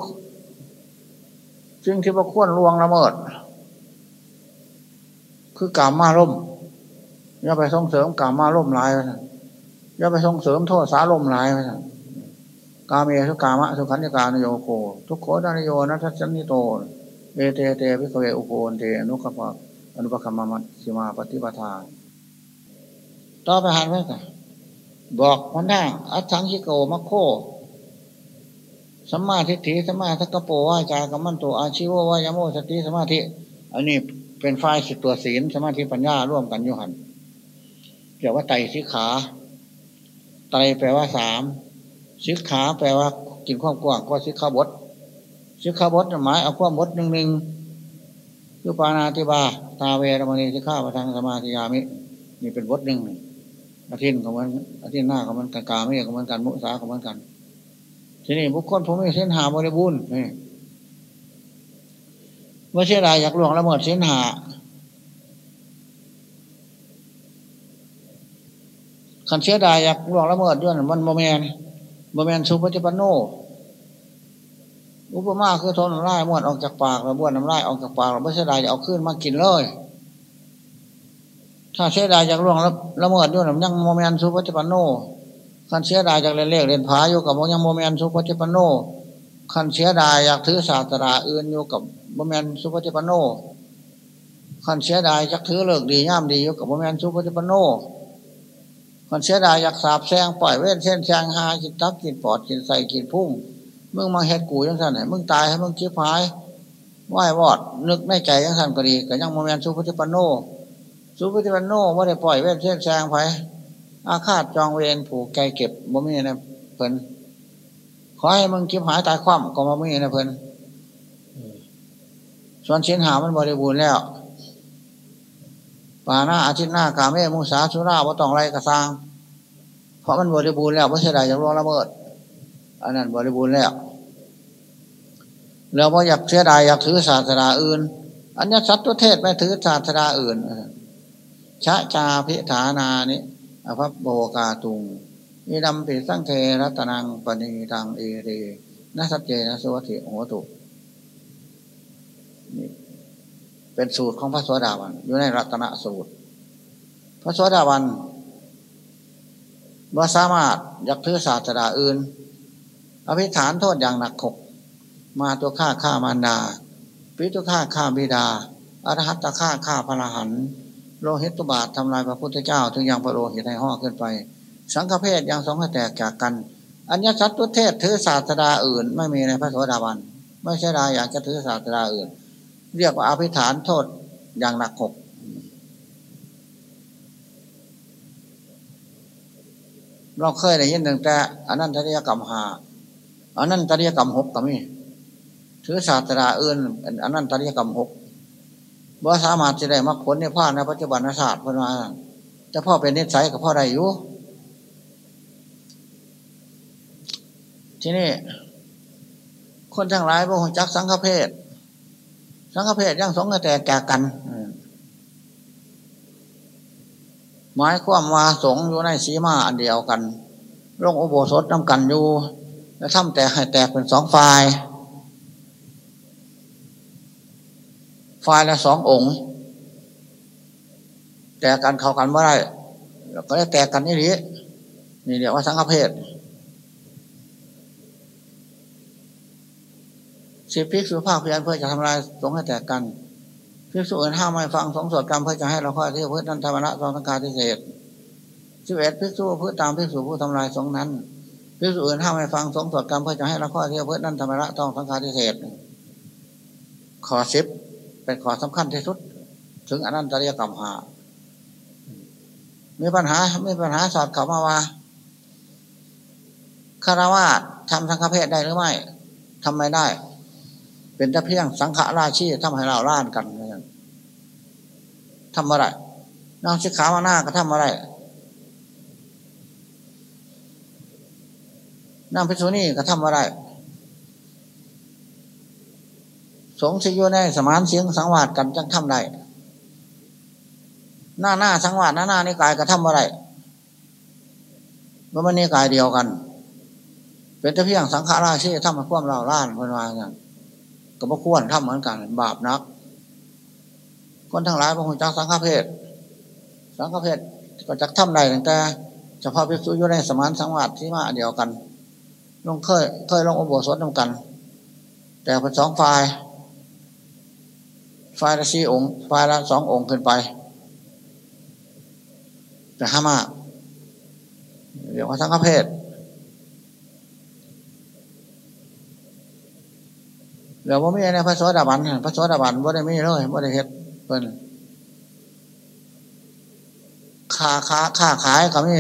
สิ่งที่ว่าควรลวงละเมิด คือกามมาล่มอย่าไปส่งเสริมกามมาล่มลายไปอย่าไปส่งเสริมโทษสาล่มลายไปกาเมสุกามะสุขันธิการโยโก ทุกโคดานโยนัทสันนิโตเอเตเตพิเวอุโกนเตอนุขปะอนุปคัมมัติมาปฏิปทาต่อไปหันไว้กันบอกมันได้อัตถังชิโกมัคโค สัมมาทิฏฐิสัมมาทักโปวาจากัมมันโตอาชิววายโมสติสมาธิ อันนี้เป็นฝ่ายสิตัวศีลสมาธิปัญญาร่วมกันอยู่หันเรียกว่าไตสิขาไตแปลว่าสามสิขาแปลว่ากินความกว้างก็สิขาบดสิขาบดหมายเอาความบดหนึ่งหนึ่งยุปานาติบา ตาเวรมณีสิขาประทังสมาธิยามินี่เป็นบทหนึ่งอาทิตย์ของมันอาทิตย์หน้าของมันกากาไม่ของมันกันมุสาของมันกัน ทีนี้บุคคลผมไม่เส้นหาบริบูรณ์นี่เมื่อเชื่อใดอยากหลวงละเมิดเส้นหาขันเชื่อใดอยากหลวงละเมิดด้วยมันโมเมนโมเมนสุปฏิปันโนอุปมาคือทนน้ำลายม้วนออกจากปากแล้วบ้วนน้ำลายออกจากปากเราไม่เสียดายจะเอาขึ้นมากินเลย ถ้าเสียดายจากล่วงละเมิดด้วยยังโมเมนต์สุปฏิปันโน ขันเสียดายจากเล่นเลขเล่นพาอยู่กับยังโมเมนสุปฏิปโนขันเสียดายอยากถือศาสนาอื่นอยู่กับโมเมนสุปฏิปโนขันเสียดายอยากถือเลิกดีย่ามดีอยู่กับโมเมนสุปฏิปโนขันเสียดายอยากสาบแซงปล่อยเว้นเส้นแซงหากินตับกินปอดกินใส่กินพุ่งมึงมาเฮ็ดกูยังสั่นไหนมึงตายให้มึงชิบหายไหววอด นึกในใจยังสั่นก็ดีก็ยังโมเมนสุปฏิปโนสุปฏิปโนว่าได้ปล่อยเว้นเส้นแซงไป อาฆาตจองเวรผูกไกเก็บบ่มีนะเพิ่นขอให้มึงคิดหายตายคว่ำก็บ่มีนะเพิ่นส่วนชิ้นหามันบริบูรณ์แล้วป่าหน้าอาทิตย์หน้ากาเมมุสาสุราว่าต้องไรกระซังเพราะมันบริบูรณ์แล้วไม่ใช่ใดจะร้องละเมิดอันนั้นบริบูรณ์แล้วเราว่าอยากเสียดายอยากถือศาสนาอื่น อันนี้สัตว์ตัวเทศไม่ถือศาสนาอื่นชะจาพิฐานานิ อภัพโบกาตุงมีดำปิสังเทรัตนังปณีตังเอเรนัสเจนะสวัติโหตุนี่เป็นสูตรของพระสวสดาวัน อยู่ในรัตนสูตร พระสวสดาวันว่าสามารถยักถือศาสดาอื่น อภิฐานโทษอย่างหนักขก มาตัวฆ่าฆ่ามารดา ปิตุฆ่าฆ่าบิดาอรหัตตฆ่าฆ่าพระหัน โลหิตตุบาททำลายพระพุทธเจ้า ถึงยังพระโลหิตให้ห่อขึ้นไป สังฆเพศยังสองให้แตกจากกัน อัญญสัตตุเทศถือศาสดาอื่น ไม่มีในพระสวสดาวัน ไม่ใช่ได้อยากจะถือศาสดาอื่น เรียกว่าอภิฐานโทษอย่างหนักหกเราเคยได้ยินหนึ่งแต่อันนั้นตริยกรรมหาอันนั้นตริยกรรมหกก็มีถือศาสดาอื่นอันนั้นตริยกรรมหก ว่สามารถจะได้มรคผลในภาคในปัจจุบันศาสตร์เพื่อนมาแต่พ่อเป็นนิสัยกับพ่อใดอยู่ที่นี่คนทั้งหลายบ่หจักสังฆเพศสังฆเพศยังสงกระแตแก่กันหมายความว่าสงอยู่ในสีมาอันเดียวกันร่องอุโบสถน้ำกันอยู่แล้วทำแต่ให้แตกเป็นสองฝ่าย ฝ่ายละสององค์ แต่กันเข้ากันเมื่อไรก็ได้แตกกันนี่หรือนี่เรียกว่าสังฆเพศสิบพิกษุภาคเพียรเพื่อจะทำลายสงให้แตกกันพิกษุอื่นห้ามไม่ฟังสงสวดกรรมเพื่อจะให้เราข้อที่เพื่อนั้นธรรมะสองสังการที่เศษสิบเอ็ดพิกษุเพื่อตามพิกษุผู้ทำลายสงนั้นพิกษุอื่นห้ามไม่ฟังสงสวดกรรมเพื่อจะให้เราข้อที่เพื่อนั้นธรรมะต้องสังการที่เศษขอสิบ เป็นข้อสำคัญที่สุด ถึงอนันตริยกรรมหา มีปัญหา มีปัญหาสอดเข้ามาว่าคารวะทำสังฆเพศได้หรือไม่ทำไม่ได้ เป็นแต่เพียงสังฆราชีทำให้เราล่านกันทำอะไรนางชิขามาหน้าก็ทำอะไรนางพิษุนี่ก็ทำอะไร สงสิโยในสมานเสียงสังวาสกันจังทำได้หน้าหน้าสังวาสหน้าหน้านี่กายกระทำอะไรเมื่อมันนี่กายเดียวกัน เป็นแต่เพียงสังขาราชีทำมาควมเราล้านคนวาอย่างก็บ่ควรทำเหมือนกันบาปนัก คนทั้งหลายพระคุณจักสังฆเพศสังฆเพศก็จักทำได้แต่เฉพาะพิสุอยู่ในสมานสังวาสที่มาเดียวกันลงเคยเคยลงอุโบสถนำกัน แต่เป็นสองฝ่าย ฝ่ายละสี่องค์ฝ่ายละสององค์ขึ้นไปจะห้ามากเรียกว่าสังฆเพศเดี๋ยวว่าไม่ในพระสวดิบันพระสวดิบันว่าได้ไม่เลยว่าได้เฮ็ดเพิ่นค้าค้าค้าขายก็มี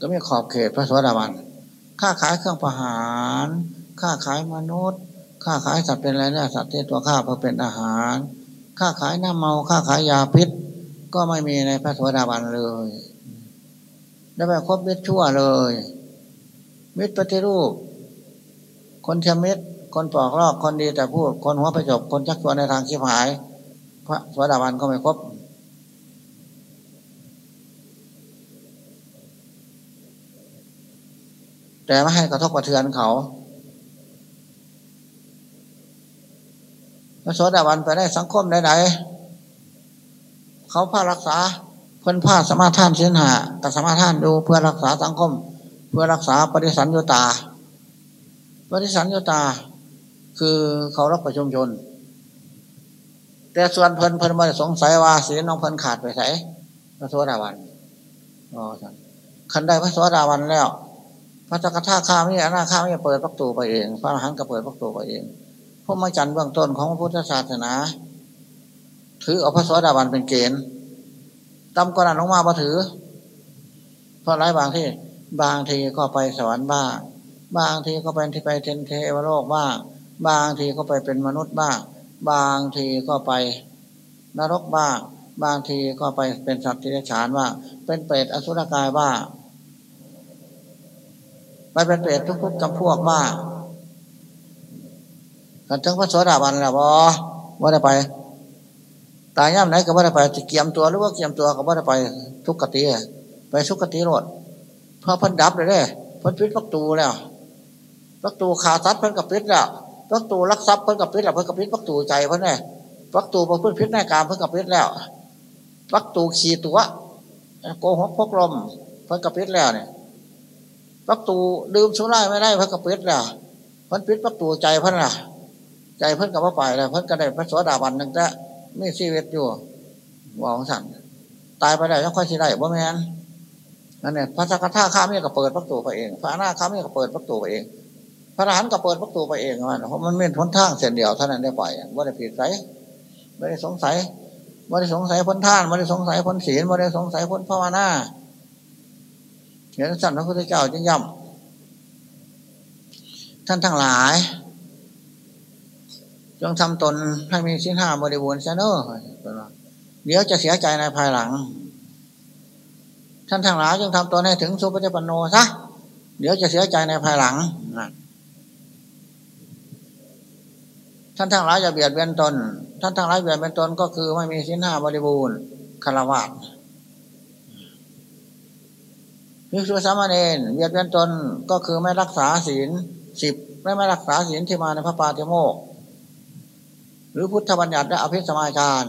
ก็มีขอบเขตพระสวดิบันค้าขายเครื่องประหาร ค้าขายมนุษย์ ค้าขายสัตว์เป็นไรเนี่ยสัตว์ที่ตัวข้าเพื่อเป็นอาหาร ค้าขายน้ำเมาค้าขายยาพิษ ก็ไม่มีในพระสวสดาบันเลยแล้วแบบครบมิตรชั่วเลย มิตรปฏิรูป คนเมิตร คนปลอกลอกคนดีแต่พูด คนหัวประจบคนชักชวนในทางชีพหาย พระสวสดาบันก็ไม่ครบแต่ไม่ให้กระทบกระเทือนเขา ระโสดาบันไปได้สังคมไหนๆเขาผ้ารักษาเพื่อนผ้าสมาทานเสียนหากับสมาทานดูเพื่อรักษาสังคม เพื่อรักษาปฏิสันยุตา ปฏิสันยุตา คือเขารับประชุมชน แต่ส่วนเพิ่นเพิ่นมาสงสัยว่าศีลน้องเพิ่นขาดไปไหนพระโสดาบันอ๋อ่คันได้พระโสดาบันแล้ว พระจักรท่าข้ามีอนาข้ามีเปิดประตูไปเอง พระอรหันต์ก็เปิดประตูไปเอง พมจันเบื้องต้นของพระพุทธศาสนา ถือเอาพระโสดาบันเป็นเกณฑ์ตำกระนั้นลงมาบ่ถือ เพราะหลายบางที่บางทีก็ไปสวรรค์บ้าง บางทีก็เป็นที่ไปเทนเทวโลกบ้าง บางทีก็ไปเป็นมนุษย์บ้าง บางทีก็ไปนรกบ้าง บางทีก็ไปเป็นสัตว์ที่ฉานบ้าง เป็นเปรตอสุรกายบ้างไปเป็นเปรตทุกๆจำพวกบ้าง กันถึงพระโสดาบันแล้วบอว่าได้ไป ตายย่ำไหนก็ว่าได้ไปเกี่ยมตัวหรือว่าเกี่ยมตัวก็ว่าได้ไป ทุกกติไปสุกติโลดเพราะพันดับเลยเด้พันปิดประตูแล้วประตูขาซัดเพิ่นกับปิดแล้วประตูลักทรัพย์เพิ่นกับปิดแล้วเพิ่นกับปิดประตูใจเพิ่นเนี่ยประตูพอเพิ่นปิดในกามเพิ่นกับปิดแล้วประตูขี่ตัวโกหกพกลมเพิ่นกับปิดแล้วเนี่ยประตูดื่มสุราไม่ได้เพิ่นกับปิดแล้วพิ่นปิดประตูใจเพิ่นล่ะ ใจเพิ่นกับว่าไปแล้วเพิ่นก็ได้พระสวสดาบันหนึ่งแต่ไม่ชีวิตอยู่วองสั่นตายไปได้ยังค่อยสิได้บ่แม่นนั่นเนี่ยพระสักท่าข้ามีก็เปิดประตูไปเอง พระนาข้ามีก็เปิดประตูไปเอง พระอรหันต์ก็เปิดประตูไปเองมันเพราะมันเป็นพ้นทางเส้นเดียวเท่านั้นได้ปล่อยว่าได้ผิดใจไม่ได้สงสัยไม่ได้สงสัยพ้นท่านไม่ได้สงสัยพ้นศีลไม่ได้สงสัยพ้นภาวนาเห็นสัตว์พระพุทธเจ้าจึงย่ำท่านทั้งหลาย จงทำตนให้มีสิ้นห้าบริบูรณ์เสนอเดี๋ยวจะเสียใจในภายหลัง ท่านทั้งหลายจงทำตนให้ถึงสุปฏิปันโนซะเดี๋ยวจะเสียใจในภายหลังท่านทั้งหลายอย่าเบียดเบียนตน ท่านทั้งหลายเบียดเบียนตนก็คือไม่มีสิ้นห้าบริบูรณ์คารวะพิสุสามเณรเบียดเบียนตนก็คือไม่รักษาศีลสิบไม่ไม่รักษาศีลที่มาในพระปาติโมก หรือพุทธบัญญัติและอภิสมาจาร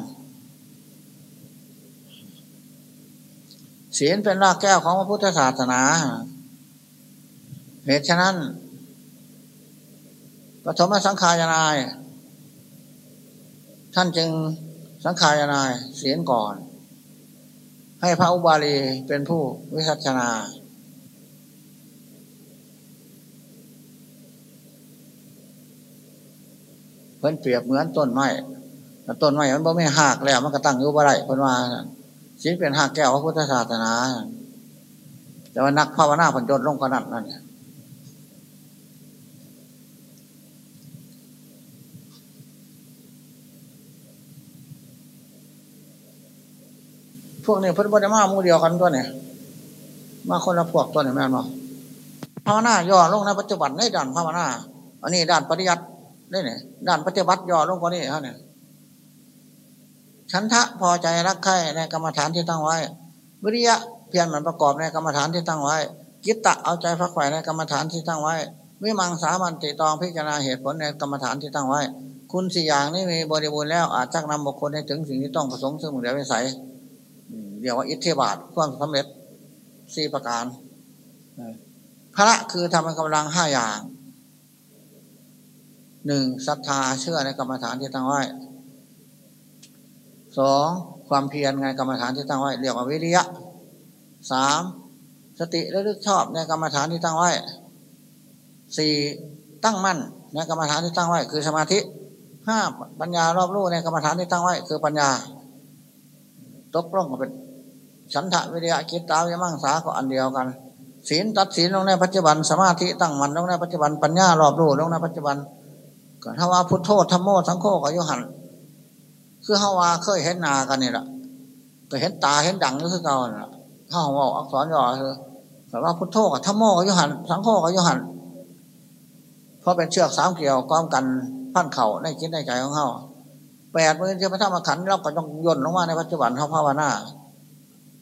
ศีลเป็นรากแก้วของพระพุทธศาสนา เหตุฉะนั้นปฐมสังขารนาย ท่านจึงสังขารนายเสียงก่อน ให้พระอุบาลีเป็นผู้วิสัชนา เพิ่นเปรียบเหมือนต้นไม้ต้นไม้มันบ่ไม่หักแล้ว มันก็ตั้งอยู่บ่ได้เพิ่นว่าชิ้นเป็นหักแก้วพระพุทธศาสนา แต่ว่านักภาวนาผลจนลงกระนัดนั่นพวกนี้เพิ่นบ่ได้มาหมู่เดียวกันตัวเนี่ยมาคนละพวกตัวเนี่ยแม่นบ่ภาวนาย่อลงในปัจจุบันในด้านภาวนา อันนี้ด้านปฏิยัติ นี่เนี่ยด้านปฏิบัติย่อลงกว่านี้ฮะเนี่ยฉันทะพอใจรักใคร่ในกรรมฐานที่ตั้งไว้ วิริยะเพียรมันประกอบในกรรมฐานที่ตั้งไว้กิตตะเอาใจพักไฝ่ในกรรมฐานที่ตั้งไว้วิมังสามันติตองพิจารณาเหตุผลในกรรมฐานที่ตั้งไว้ คุณสี่อย่างนี้มีบริบูรณ์แล้วอาจชักนำบุคคลให้ถึงสิ่งที่ต้องประสงค์ซึ่งเดียววิสัยเรียกว่าอิทธิบาทความสำเร็จสี่ประการพระคือทำกำลังห้าอย่าง หนึ่งศรัทธาเชื่อในกรรมฐานที่ตั้งไว้สองความเพียรในกรรมฐานที่ตั้งไว้เรียกว่าวิริยะสามสติระลึกชอบในกรรมฐานที่ตั้งไว้สี่ตั้งมั่นในกรรมฐานที่ตั้งไว้คือสมาธิห้าปัญญารอบรู้ในกรรมฐานที่ตั้งไว้คือปัญญาตกลงเป็นฉันทะวิริยะคิดตาวิมังสาก็อันเดียวกัน ศีลตัดศีลลงในปัจจุบันสมาธิตั้งมันลงในปัจจุบันปัญญารอบรู้ลงในปัจจุบัน ก็ถ้าว่าพุทโธธรรมโมสังโฆก็ยุหันคือเฮาว่าเคยเห็นนากันนี่แหละก็เห็นตาเห็นดังนี่คือเก่าน่ะเฮาว่าอักษรย่อคือแต่ว่าพุทโธกับธรรมโมก็ยุหันสังโฆก็ยุหันเพราะเป็นเชือกสามเกี่ยวก้อมกันพันเข่าในคิดในใจของเฮาแปดมือจะพระธรรมขันเราก็ต้องย่นลงมาในปัจจุบันเขาภาวนา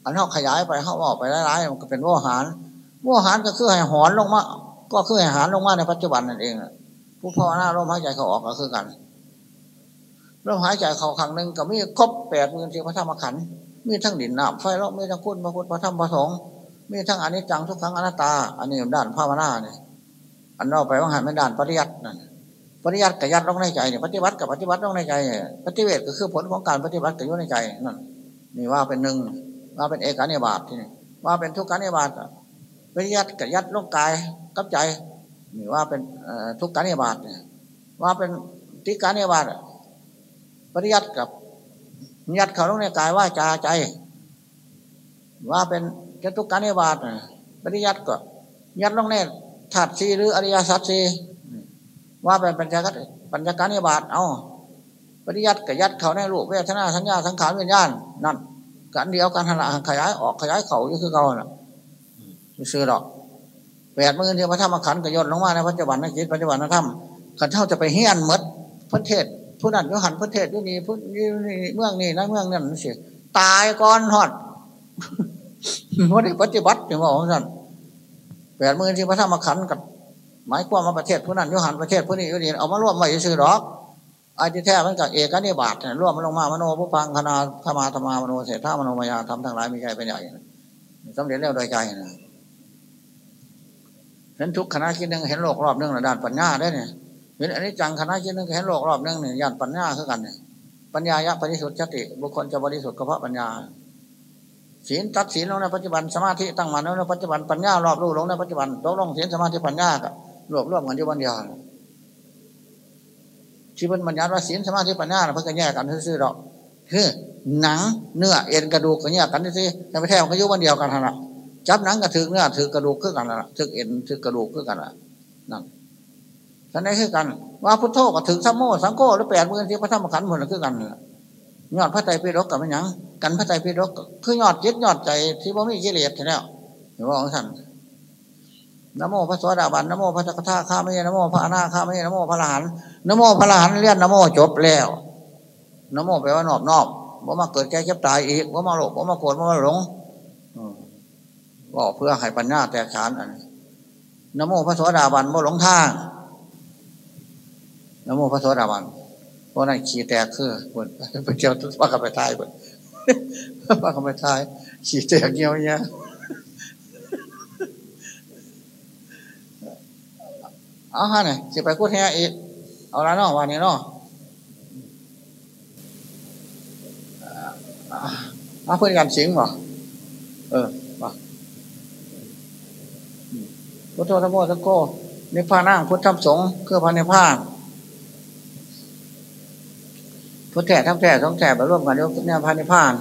อันเขาขยายไปเขาออกไปร้ายๆมันก็เป็นว่าหารว่าหารก็คือให้หอนลงมา ก็คือให้หารลงมาในปัจจุบันนั่นเอง ผู้ภาวนาลมหายใจเขาออกก็คือกันลมหายใจเขาครั้งหนึ่งก็มีครบแปดหมื่นสี่พระธรรมขันธ์มีทั้งดินน้ำไฟล้วมีทั้งคุณพระพุทธพระธรรมพระสงฆ์มีทั้งอนนี้จังทุกครั้งอนัตตา อันนี้ด้านภาวนาเนี่ยอันนอกไปว่าหันไม่ด้านปริยัตินั่นปริยัติกับยัดลงในใจเนี่ยปฏิบัติกับปฏิบัติลงในใจ ปฏิเวทก็คือผลของการปฏิบัติกับยุ่ในใจนั่นนี่ว่าเป็นหนึ่งว่าเป็นเอกานิบาตที่นี่ว่าเป็นทุกขานิบาตปริยัติกับยัดลงกายกับใจ นี่ว่าเป็นทุกขานิบาตเนี่ยว่าเป็นติกานิบาตปริยัติกับยัดเขาลงในกายว่าจาใจ ว่าเป็นจตุการนิบาตปริยัติก็ยัดลงในธาตุสีหรืออริยสัจสีว่าเป็นปัญญาปัญญาการนิบาตเอาปริยัติกับยัดเขาในรูปเวทนาสัญญาสังขารวิญญาณนั่นกันเดียวกันขณะขยายออกขยายเขาอยู่คือเก่าน่ะซื้อดอก แปดมื่อที่พระธรรมขันธ์กยศลงมาในปัจจุบันในจิตปัจจุบันนักธรรมขันเท่าจะไปเฮี้ยนมดพระเทศผู้นั้นยุหันพระเทศยุนี้ผู้นี้เมืองนี้นะเมืองนั้นสิตายก่อนหอดว่าได้ปฏิบัติถึงว่าของท่านแปดมื่อที่พระธรรมขันธ์กับหมายความว่าประเทศผู้นั้นยุหันประเทศผู้นี้ยุนีเอามาร่วมไว้ซื้อดอกไอ้ที่แท้มันกับเอกนิบาตร่วมมันลงมามโนผู้ฟังคณาธรรมาธรรมามโนเสถามโนมายาทำทั้งหลายมีใจเป็นใหญ่สำเร็จแล้วโดยใจนะ เห็นทุกคณะคิดหนึ่งเห็นโลกรอบหนึ่งระด้านปัญญาได้เนี่ยเห็นอันนี้จังคณะคิดหนึ่งเห็นโลกรอบหนึ่งเนี่ยย่านปัญญาคือกันเนี่ยปัญญายะปริสุทธิ์ติ บุคคลจะบริสุทธิ์ก็เพราะปัญญาศีลตัดศีลลงในปัจจุบันสมาธิตั้งมันลงในปัจจุบันปัญญารอบรู้ลงในปัจจุบันตกลงศีลสมาธิปัญญากับรวบรวมกันอยู่วันเดียวที่เป็นบัญญัติว่าศีลสมาธิปัญญาเพื่อแยกกันซื่อๆหรอกคือหนังเนื้อเอ็นกระดูกก็แยกกันซื่อแต่ไม่แท้มันก็ยู่วันเดียวกันนะ จับหนังกับถือเนื้อถือกระดูกคือกันละถือเอ็นถือกระดูกคือกันละนั่นท่านนี้คือกัน ว่าพุทโธกับถือสัมโมสังโฆหรือแปดมือที่พระธรรมขันธ์หมดคือกันยอดพระไตรปิฎกกับมันยังกันพระไตรปิฎกคือยอดจิตยอดใจที่ว่ามีกิเลสแล้วเห็นว่าของท่านนโมพระสวัสดิบาลนโมพระจักรท่าข้าไม่นโมพระอนาข้าไม่นโมพระหลานนโมพระหลานเรียนนโมจบแล้วนโมแปลว่านอบนอบว่ามาเกิดแก่เจ็บตายอีกว่ามาหลบว่ามาโกรธว่ามาหลง กเพื่อให้ปัญญาแตกฉานอันนโมพระสวสดิบาลบ่หลงทางนโมพระสวสดิบาลเพราะนั่นขี่แตกคือคนไปเกี่ยวว่ากันไปทายคนว่ากันไปทายขี่แตกเงี้ยวเงี้ยเอาฮะเนี่ยจะไปพูดแท้อีกเอาละเนาะวันนี้เนาะเอาเพื่อนกันสิงบ่เออบ่ พุทโธธรรมโอสังโฆนิพพานั่งพุทธธรรมสงฆ์คือพระนิพพานพุทธแท้ทั้งแท้สองแท้มาร่วมกันยกเนี่ยพระนิพพาน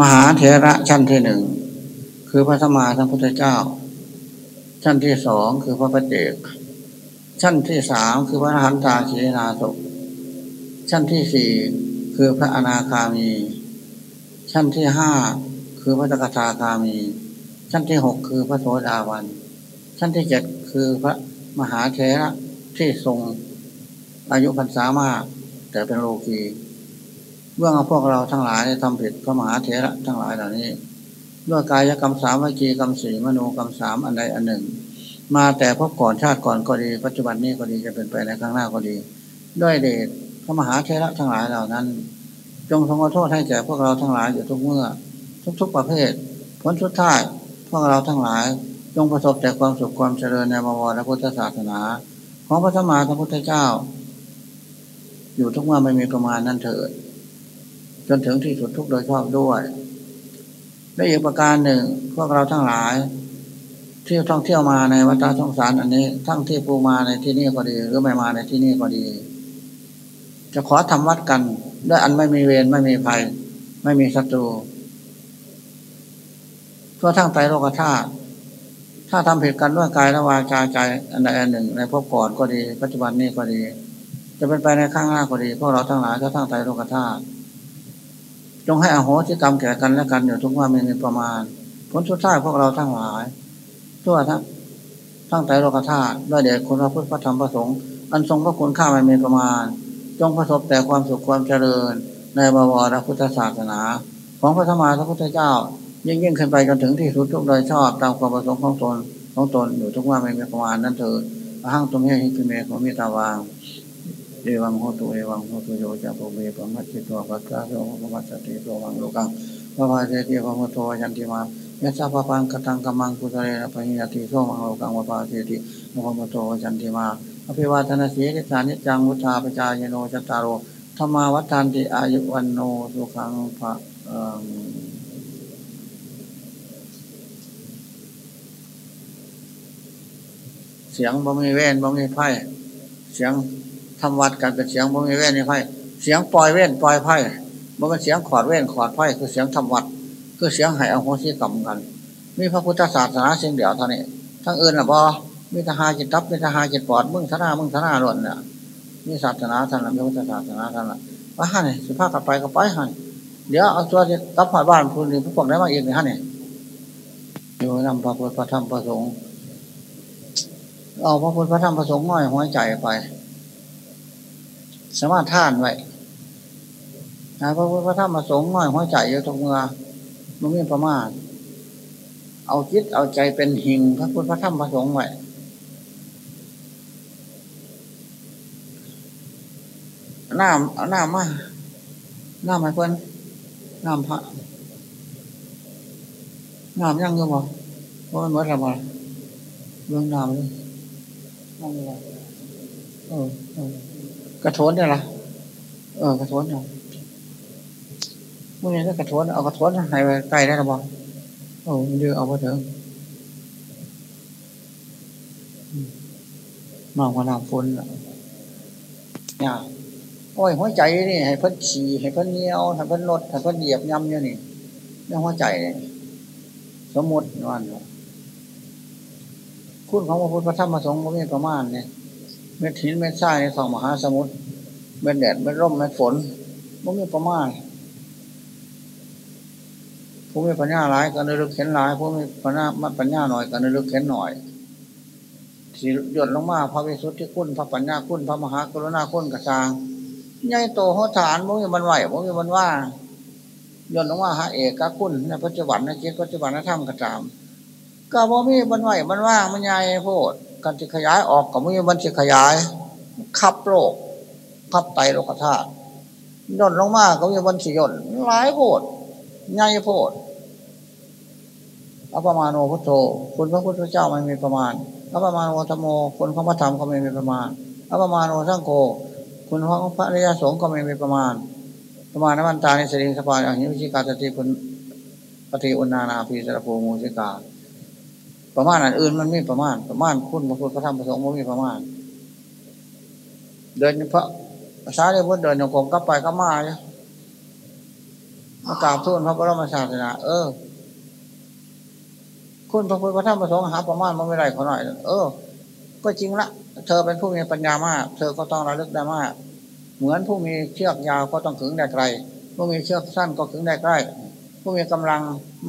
มหาเถระชั้นที่หนึ่งคือพระสมมาสัมพุทธเจ้า ชั้นที่สองคือพระปเจก ชั้นที่สามคือพระหันตาขีนาศชั้นที่สี่คือพระอนาคามี ชั้นที่ห้าคือพระตกทาคามี ชั้นที่หกคือพระโสดาวัน ชั้นที่เจ็ดคือพระมหาเถระที่ทรงอายุพรรษามาก แต่เป็นโลกี เมื่อพวกเราทั้งหลายทำผิดพระมหาเถระทั้งหลายเหล่านี้ด้วยกายกรรมสามวิจีกรรมสี่มโนกรรมสามอันใดอันหนึ่ง มาแต่พบก่อนชาติก่อนก็ดี ปัจจุบันนี้ก็ดีจะเป็นไปในข้างหน้าก็ดี ด้วยเดชพระมหาเทระทั้งหลายเหล่านั้น จงทรงขอโทษให้แก่พวกเราทั้งหลายอยู่ทุกเมื่อ ทุกๆประเภทผลสุดท้ายพวกเราทั้งหลายจงประสบแต่ความสุขความเจริญในบวรและพุทธศาสนา ของพระสมมาพระพุทธเจ้า อยู่ทุกเมื่อไม่มีประมาณนั้นเถิด จนถึงที่สุดทุกโดยชอบด้วยและอีกประการหนึ่ง พวกเราทั้งหลาย ที่ท่องเที่ยวมาในวัฏสงสารอันนี้ ทั้งที่ปูมาในที่นี้ก็ดี หรือไม่มาในที่นี้ก็ดี จะขอทำวัดกันด้วยอันไม่มีเวรไม่มีภัย ไม่มีศัตรูทั่วทั้งใจโลกธาตุถ้าทำผิดกันด้วยกายและวาจาใจอันใดอันหนึ่ง ในภพก่อนก็ดี ปัจจุบันนี้ก็ดี จะเป็นไปในข้างหน้าก็ดี พวกเราทั้งหลายทั่วทั้งใจโลกธาตุ จงให้อโหสิกรรมแก่กันและกันอยู่ทุกว่าไม่มีประมาณ ผลสุดท้ายพวกเราทั้งหลายทั่วทั้งทั้งใจโลกธาตุด้วยเดชคุณพระพุทธพระธรรมพระสงฆ์อันทรงพระคุณข้าไม่มีประมาณ จงประสบแต่ความสุขความเจริญ ในบวรพุทธศาสนา ของพระธรรมาพระพุทธเจ้า ยิ่งยิ่งขึ้นไปจนถึงที่สุดทุกโดยชอบตามความประสงค์ของตนของตนอยู่ทุกว่าไม่มีประมาณนั้นเถิดห้างตรงนี้ให้คือเมฆของมิตาวาง เอวังโหตุเอวังโหตุโยจะโปเบปมัจจิตัวปัจจาโยปมัจจติตัววังโลกังพระพายเตียพระโมโทยันติมายัสสะพังกตังกมังกุตเรนะปัญญาติโสมังโลกังวปาเตีพระโมโทยันติมาอภิวาทนาสีทิสานิจังวุธาปจายโนจตารโรธรรมาวัฏานติอายุวันโนสุขังพระเสียงบ่มีเว้นบ่มีไพ่เสียง ทำวัดกันเป็นเสียงบ่มีเว้นมีไพ่เสียงปล่อยเว้นปล่อยไพ่บ่เป็นเสียงขอดเว้นขอดไพ่คือเสียงทำวัด คือเสียงให้อโหสิกรรมกัน มีพระพุทธศาสนาเสียงเดียวเท่านี้ทั้งอื่นละบ่มีทหารจิตทับมีทหารจิตปอดมึงธนามึงธนาหล่นเนี่ยมีศาสนาท่านละมีพุทธศาสนาท่านละว่าฮันนี่สิพาพกับไปกับไปฮันเดี๋ยวเอาตัวกับผ่านบ้านพูนี่ผู้ปกได้มาอีกนี่ฮันนี่อยู่นำพระพุทธพระธรรมพระสงฆ์เอาพระพุทธพระธรรมพระสงฆ์ง่อยหัวใจไป สามารถท่านไว้นะพระพุทธพระธรรมพระสงฆ์ง่อยหัวใจอยู่ตรงเมือมันไม่ประมาทเอาจิตเอาใจเป็นหิงพระพุทธพระธรรมพระสงฆ์ไว้น้ำน้ำมาน้ำให้เพื่อนน้ำพระน้ำยังเงือบเพราะมันหมดแล้วบ่เรื่องน้ำเลยน้ำเลยเออ กระโถนเนี่ยล่ะเออกระโถนเนี่ยเมื่อไงก็กระโถนเอากระโถนให้ไปใกล้ได้หรือเปล่าโอ้เดือเอาไปเถอะมากกว่าน้ำฝนอะเนี่ยโอ้ยหัวใจนี่ให้เพิ่นขี่ให้เพิ่นเนี้ยวให้เพิ่นลดให้เพิ่นเหยียบย่ำเนี่ยนี่เรื่องหัวใจนี่สมมติวันคุณของพระพุทธพระธรรมพระสงฆ์มันมีประมาณเนี่ย เม็ดหินเม็ดทรายในสองมหาสมุทรเม็ดแดดเม็ดร่มเม็ดฝนมันมีประมาณผู้มีปัญญาหลายก็นึกเข็นหลายผู้มีปัญญาปัญญาหน่อยก็นึกเข็นหน่อยที่หยดลงมาพระวิสุทธิคุณพระปัญญาคุณพระมหากรุณาคุณกระซางใหญ่โตหัวฐานมุ้งมันไหวมุ้งมันว่าย่นลงว่าหาเอกคุณในปัจจุบันในจิตปัจจุบันนธรรมกระจามก็บ่มีมันไหวมันว่างมันใหญ่โพด กันจะขยายออกกับมุ้งมันจะขยาย ขับโลกขับไตโลกธาตุย่นลงมาก็มีมันสิย่นหลายโพดใหญ่โพดอัปมาโนพุทโธคุณพระพุทธเจ้าไม่มีประมาณอัปมาโนธรรมโม คุณของพระธรรมก็ไม่มีประมาณอัปมาโนสังโฆคุณของพระอริยสงฆ์ก็ไม่มีประมาณ ประมาณนั้นตาในสริสปาอย่างนี้วิชิกาตติคุณปฏิอุณานาภีสระภูมูสิกา ประมาณอันอื่นมันไม่ประมาณ ประมาณคุณพระพุทธพระธรรมพระสงฆ์มันไม่ประมาณ เดินพระภาษาเรียกว่าเดินโยกงก็ไปก็มาเนี่ยมากราบทูลพระบรมศาสนาเออ คุณพระพุทธพระธรรมพระสงฆ์หาประมาณมันไม่ได้ขอหน่อย เออ ก็จริงละเธอเป็นผู้มีปัญญามาก เธอก็ต้องระลึกได้มาก เหมือนผู้มีเชือกยาวก็ต้องขึงได้ไกลผู้มีเชือกสั้นก็ขึงได้ใกล้ผู้มีกำลัง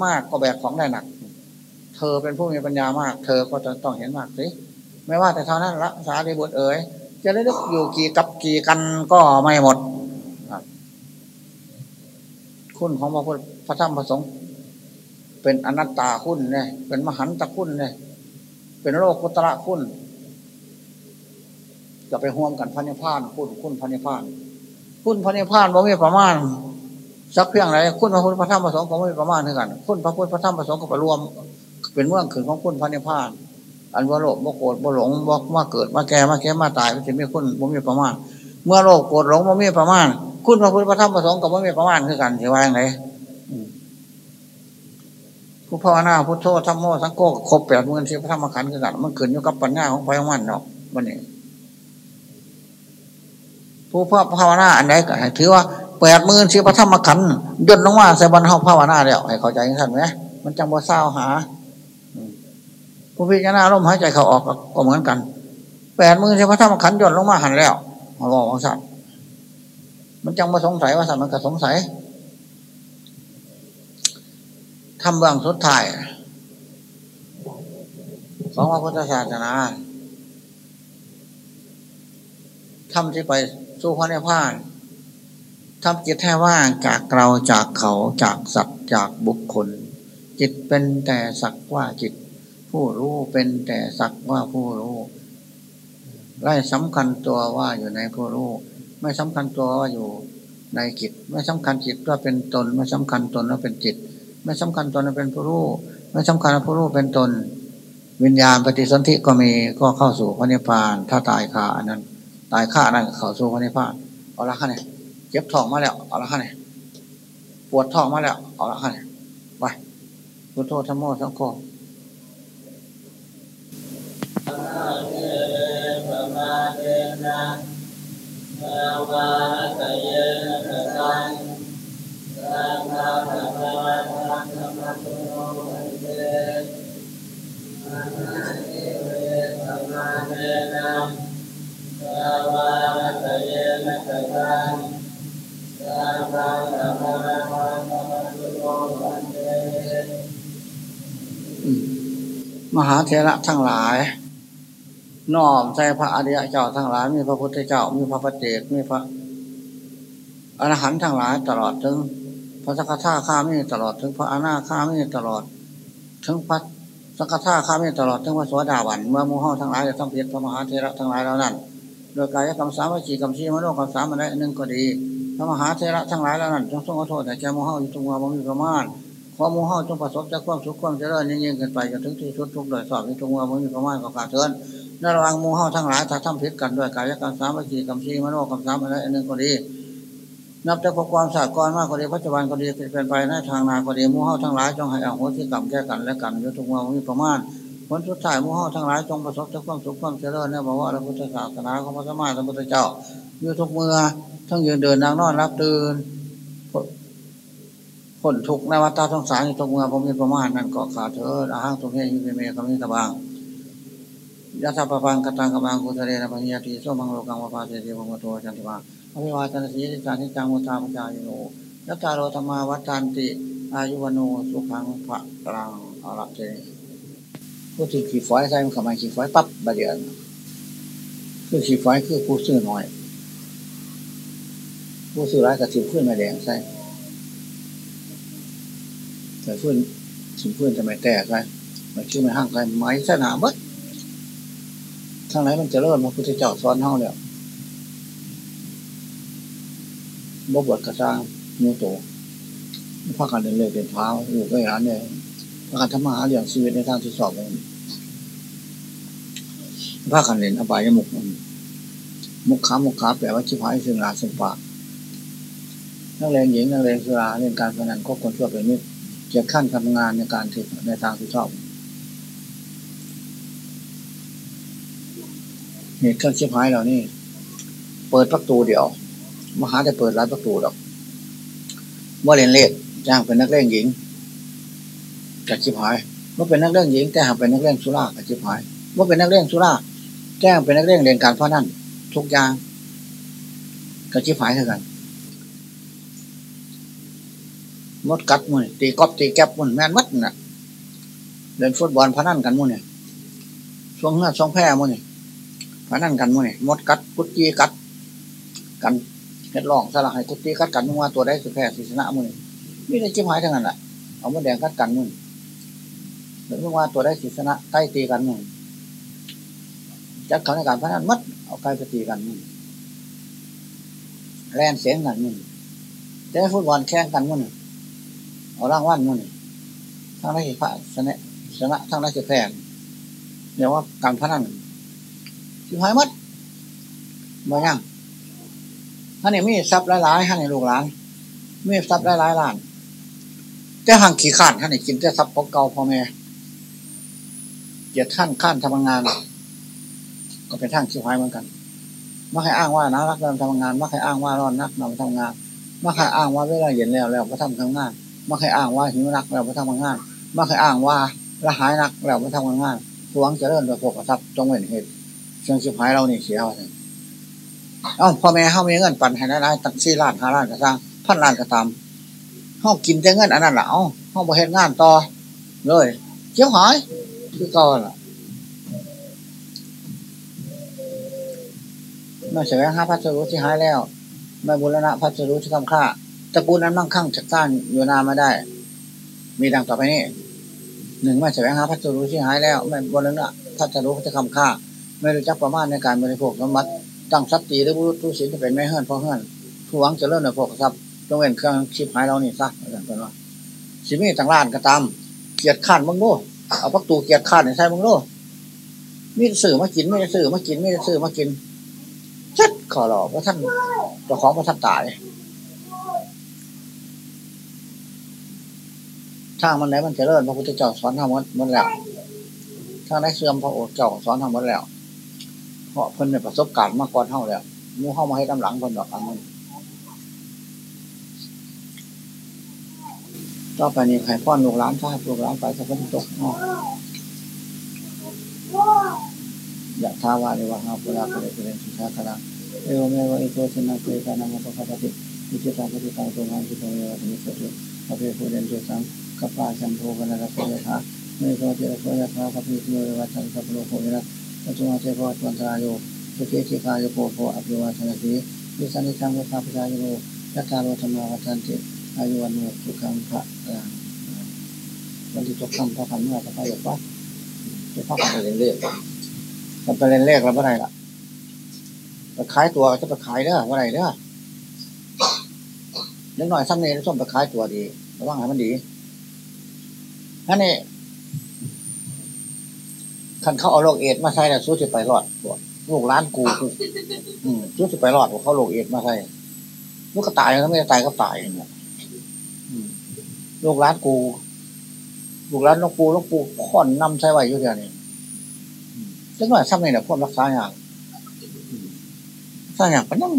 มากก็แบกของได้หนัก เธอเป็นผู้มีปัญญามาก เธอก็จะต้องเห็นมากสิไม่ว่าแต่เท่านั้นละสารีบุตรเอ๋ยจะระลึกอยู่กี่กับกี่กันก็ไม่หมดคุณของพระพุทธพระธรรมพระสงฆ์เป็นอนัตตาคุณเนี่ยเป็นมหันตคุณเนี่ยเป็นโลกุตระคุณจะไปห่วมกันพันธุ์พานคุณคุณพันธุ์พานคุณพันธุ์พานบ่มีประมาณสักเพียงไรคุณพระพุทธพระธรรมพระสงฆ์ก็ไม่มีประมาณเท่ากัน คุณพระพุทธพระธรรมพระสงฆ์ก็ไปรวม เป็นเมืองขืนของคุณพันธุ์พาน อันว่าโลภบ่โกรธบ่หลงบ่มาเกิดมาแก่มาแก่มาตายมันจะมีคุณบ่มีประมาณ เมื่อโลภโกรธหลงบ่มีประมาณ คุณพระพุทธพระธรรมพระสงฆ์ก็บ่มีประมาณคือกันที่ว่าอย่างไรผู้ภาวนาพุทโธธรรมโมสังโฆครบแปดหมื่นสิบพระธรรมขันธ์คือกันมันขึ้นอยู่กับปัญญาของไฟของมันเนาะวันนี้ผู้พ่อภาวนาอันไหนก็ถือว่าแปดหมื่นสิบพระธรรมขันธ์ย่นลงมาใส่บรรเทาภาวนาแล้วให้เข้าใจท่านไหมมันจังบ่เศร้าหา ผู้พิจารณาลมหายใจเขาออกก็เหมือนกันแปดมื่นสิบพระธรรมขันย่อนลงมาหันแล้วมาบอกของสัตว์มันจังมาสงสัยว่าสัตว์มันก็สงสัยทำเบื้องสุดท้ายของพระพุทธศาสนาทำที่ไปสู้พระเนพานทำจิตให้ว่างจากเราจากเขาจากสัตว์จากบุคคล จิตเป็นแต่สักว่าจิต ผู้รู้เป็นแต่สักว่าผู้รู้ไล่สำคัญตัวว่าอยู่ในผู้รู้ ไม่สำคัญตัวว่าอยู่ในจิต ไม่สำคัญจิตว่าเป็นตน ไม่สำคัญตนว่าเป็นจิต ไม่สำคัญตนว่าเป็นผู้รู้ ไม่สำคัญว่าผู้รู้เป็นตน วิญญาณปฏิสนธิก็มีก็เข้าสู่พระนิพพาน ถ้าตายคาอันนั้น ตายข้านั่นเข้าสู่พระนิพพานเอาละค่ะเนี่ยเจ็บท้องมาแล้วเอาละค่ะเนี่ยปวดท้องมาแล้วเอาละค่ะเนี่ยไปพุทโธธรรมโมสังโฆ มหาเถระทั้งหลาย น้อมใจพระอริยเจ้าทั้งหลาย มีพระพุทธเจ้า มีพระปฏิเจกมีพระอรหันต์ทั้งหลายตลอดถึงพระสกทาข้ามีตลอดถึงพระอนาข้ามีตลอด ถึงพระสกทาข้ามีตลอดถึงพระสวสดาวันเมื่อมูห้าทั้งหลายจะต้องเพียรพระมหาเถระทั้งหลายเหล่านั้น โดยกายกรรมสามวิจีกรรมชีมโนกรรมสามอะไรหนึ่งก็ดีพระมหาเถระทั้งหลายเหล่านั้นจงทรงขอโทษแต่แกมูห้าอยู่ตรงวาบ่มีประมาณขอมูห้าจงประสบจากความสุขความเจริญยิ่งๆกันไปจนถึงที่สุดทุกโดยสอบที่ตรงวาบ่มีประมาณก็ขาดเทิน ในระหว่างมูห้าทั้งหลายถ้าทำผิดกันด้วยกายกรรมสามวิจีกรรมชีมโนกรรมสามอะไรหนึ่งก็ดี นับแต่ความสากรมากก็ดีปัจจุบันก็ดีเป็นไปในทางนาก็ดีมูห้าทั้งหลายจงให้อโหสิกรรมแก้กันและกันอยู่ทุกว่าบ่มีประมาณผลสุดท้ายมูห้าทั้งหลายจงประสบจากความสุขความเจริญเนี่ยบอกว่าพระพุทธศาสนาของพระสมมาสัมพุทธเจ้าอยู่ทุกเมื่อทั้งยืนเดินนางนอนรับตื่นผลทุกในวัฏสงสารยู่ทุกเมื่อผมมีประมาณนั้นก็ขาดเถิดอาหารตรงนี้อยู่ในเมฆคำนี้ตะบาง ยะธาปปังกตังกบังกุเทเรนะปัญญาติโสมังโลกังวาปาเสติภมโตจันติมาอภิวาทนสีจานิจังมุตาปจายโนยัตตาโรธรรมาวัฏานติ อายุวโนสุขังพระกลังอาระเจผู้ที่ขี่ฝอยใส่มันเข้ามาขี่ฝอยปั๊บบาเดียนคือขี่ฝอยคือผู้ซื้อน้อย ผู้ซื้อร้ายกับสิบเพื่อนมาแดงใส่แต่เพื่อนสิบเพื่อนจะไม่แตกใส่มันชื่อไม่ห้างใส่ไม้สนามบัด ทางไหนมันจะเริ่มพระพุทธเจ้าสอนเฮาแล้วบ่บวชกระซังมูโตพากันเดินเลยเป็นเท้าอยู่กล้ร้านเนี่ยพากันทำมาหาเรื่องชีวิตในทางที่สอบเลยพากันเล่นอบายมุกมุกขามุกขาแปลว่าชิพายซึ่งราซึ่งปากนักเรียนหญิงนักเรียนสุราเรื่องการพนันก็คนชั่วเป็นมิตรเกี่ยวขั้นทำงานในการถึงในทางที่ชอบ เหตุเครื่องชิพายเหล่านี้เปิดประตูเดียวมหาได้เปิดร้านประตูดอกว่าเรียนเลขจ้างเป็นนักเล่นหญิงกับชิพายว่าเป็นนักเล่นหญิงแต่หากเป็นนักเล่นสุรากับชิพายว่าเป็นนักเล่นสุราแจ้งเป็นนักเล่นเรียนการพนันทุกอย่างกับชิพายเท่ากันมดกัดมันตีกอบตีแก๊บมันแม่นมัดน่ะเล่นฟุตบอลพนันกันมันเนี่ยช่วงเงือช่วงแพ้มันเนี่ย พนันกันมันเนี่ยมดกัดกุดจีกัด กันเฮ็ดลองสลักให้กุฏิกัดกันว่าตัวได้สุดแพ้ศิษณะมึงนี่ได้จิ้มหายทั้งนั้นแหละเอามาแดงกัดกันมึงหรือว่าตัวได้ศิษณะใต้ตีกันมึงจัดเขาในการพนันมัดเอาไกลไปตีกันมั้งแลนเสียงกันมึงจะให้ฟุตบอลแข่งกันมึงเอาร่างวันมึงทั้งได้พระชนะชนะทั้งได้จะแพ้เรียกว่าการพนัน ชิบหายมัดมายังท่านนี่มีทรัพย์หลายๆท่านนี่ลูกหลานมีทรัพย์หลายๆล้านแต่ห่างขี้ข้านท่านนี่กินแต่ทรัพย์ของเก่าพ่อแม่เกียรติท่านข้านทำงาน ก็เป็นทางชิบหายเหมือนกันไม่ใครอ้างว่านะรักเราทำงานไม่ใครอ้างว่าร้อนนักเราทำงานไม่ใครอ้างว่าเวลาเย็นแล้วแล้วก็ทำทำงานไม่ใครอ้างว่าหิวนักแล้วก็ทำงานไม่ใครอ้างว่าละหายนักแล้วก็ทำงานทวงเจริญโดยพวกกระทับจงเว้นเหตุ เชิงชิบหายเรานี่เสียเอาเอ้าพ่อแม่เขามีเงินปันให้ได้ได้ตั้งสี่ล้านห้าล้านกระซังพันล้านกระตำเขากินแต่เงินอันนั้นแหละเอ้าเขาบริเหตุงานต่อเลยเจียหายคือก่อนล่ะมาแสวงหาพัสดุที่หายแล้วมาบุรณะพัสดุที่คำค่าตระกูลนั้นมั่งคั่งจัดสร้างอยู่นานมาได้ มีดังต่อไปนี้หนึ่งมาแสวงหาพัสดุที่หายแล้วม่บุรณะพัสดุที่คำค่า ไม่รู้จักประมาณในการบริโภคสมบัติตั้งทรัพย์ตีหรือบุรุษผู้สินจะเป็นไม่เฮือนเพราะเฮือนผู้หวังจะเริ่มในพวกทรัพย์จงเว้นเครื่องชิบหายเรานี่ซะอาจารย์เป็นว่าสิมีต่างล้านก็ตาม เกียรติข้านมึงดูเอาประตูเกียรติข้านใส่มึงดูมีสื่อมากินไม่ได้สื่อมากินไม่ได้สื่อมากินชัดขอหลอกว่าท่านเจ้าของว่าท่านตายทางมันไหนมันจะเริ่มพระพุทธเจ้าสอนทำมดหมดแล้วทางไหนเสื่อมพระโอษฐ์เจ้าสอนทำหมดแล้ว เพราะเพิ่นในประสบการณ์มาก่อนเท่าแล้วมูเข้ามาให้ตำหลังเพิ่นดอกอันนั้ต่อไปนี้ใครพ่อนลูกหลานทราบลูกหลานไปสักคนตกเนาะอยากท้าวาเรวะฮาปุราภเรเรนสุชาคาราเอวเมวะอิโตชนะเกยกานังปะปะปติวิจิตาปฏิการตุมังคิโตเมวะติมิสตุพระเพภูเรนตุสังกัปปาชัมโพกนัสสะยะถาเมโตเจริญโสยะถาพระพิโยเวะชันสัพโลโภวินัส ปัจจุบันเทพวันตรายโยสุเกจิกายโกโภอภิวาทนสีวิสันนิจังเวทาพิจายโยยัตตาโรธรรมวัฏันติอายุวันโนสุขังพระลังวันที่จบคำพระคำเมื่อพระพายกวัดจะพักไปเรียนเลขมันไปเรียนเลขแล้วเมื่อไรล่ะไปขายตัวจะไปขายเด้อเมื่อไรเด้อเล็กหน่อยซ้ำเนี่ยส้มไปขายตัวดีระวังให้มันดีท่านนี่ คันเขาเอาโรคเอดมาใส่แล้วสู้จะไปรอดตัวลูกร้านกูอืมสู้จะไปรอดเขาโรคเอดมาใส่ลูกก็ตายแล้วไม่ตายก็ตายเนี่ยลูกร้านกู ลูกร้านลูกปูลูกปูค่อนนำใช้ไว้อยู่เดียวนี่จังหวะซ้ำนี่แหละพวกรักษาอย่างรักษาอย่างปนั่ง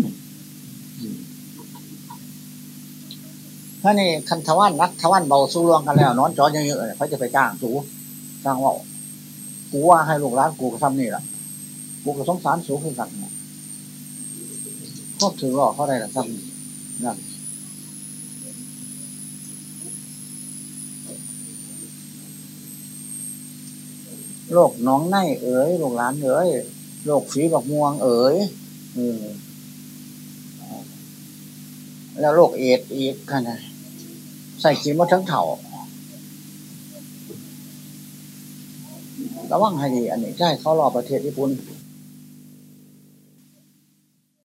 ถ้านี่คันทวันนักทวันเบาสู้รวงกันแล้ว นอนจอเยอะๆเขาจะไปจ้างสูจ้างว่า กูว่าให้ลูกร้านกูก็ทำนี่แหละกูก็สงสารสูงขึ้นกันนะพวกถือหลอกเขาได้หรือทำนั่นโรคน้องไนเอ๋ยลูกหลานเอ๋ยโรคฝีบักม่วงเอ๋ยออแล้วโรคเอดอีกกันนะใส่กินมาทั้งเถ่า ระวังให้ดีอันนี้ใช่เขารอประเทศญี่ปุ่น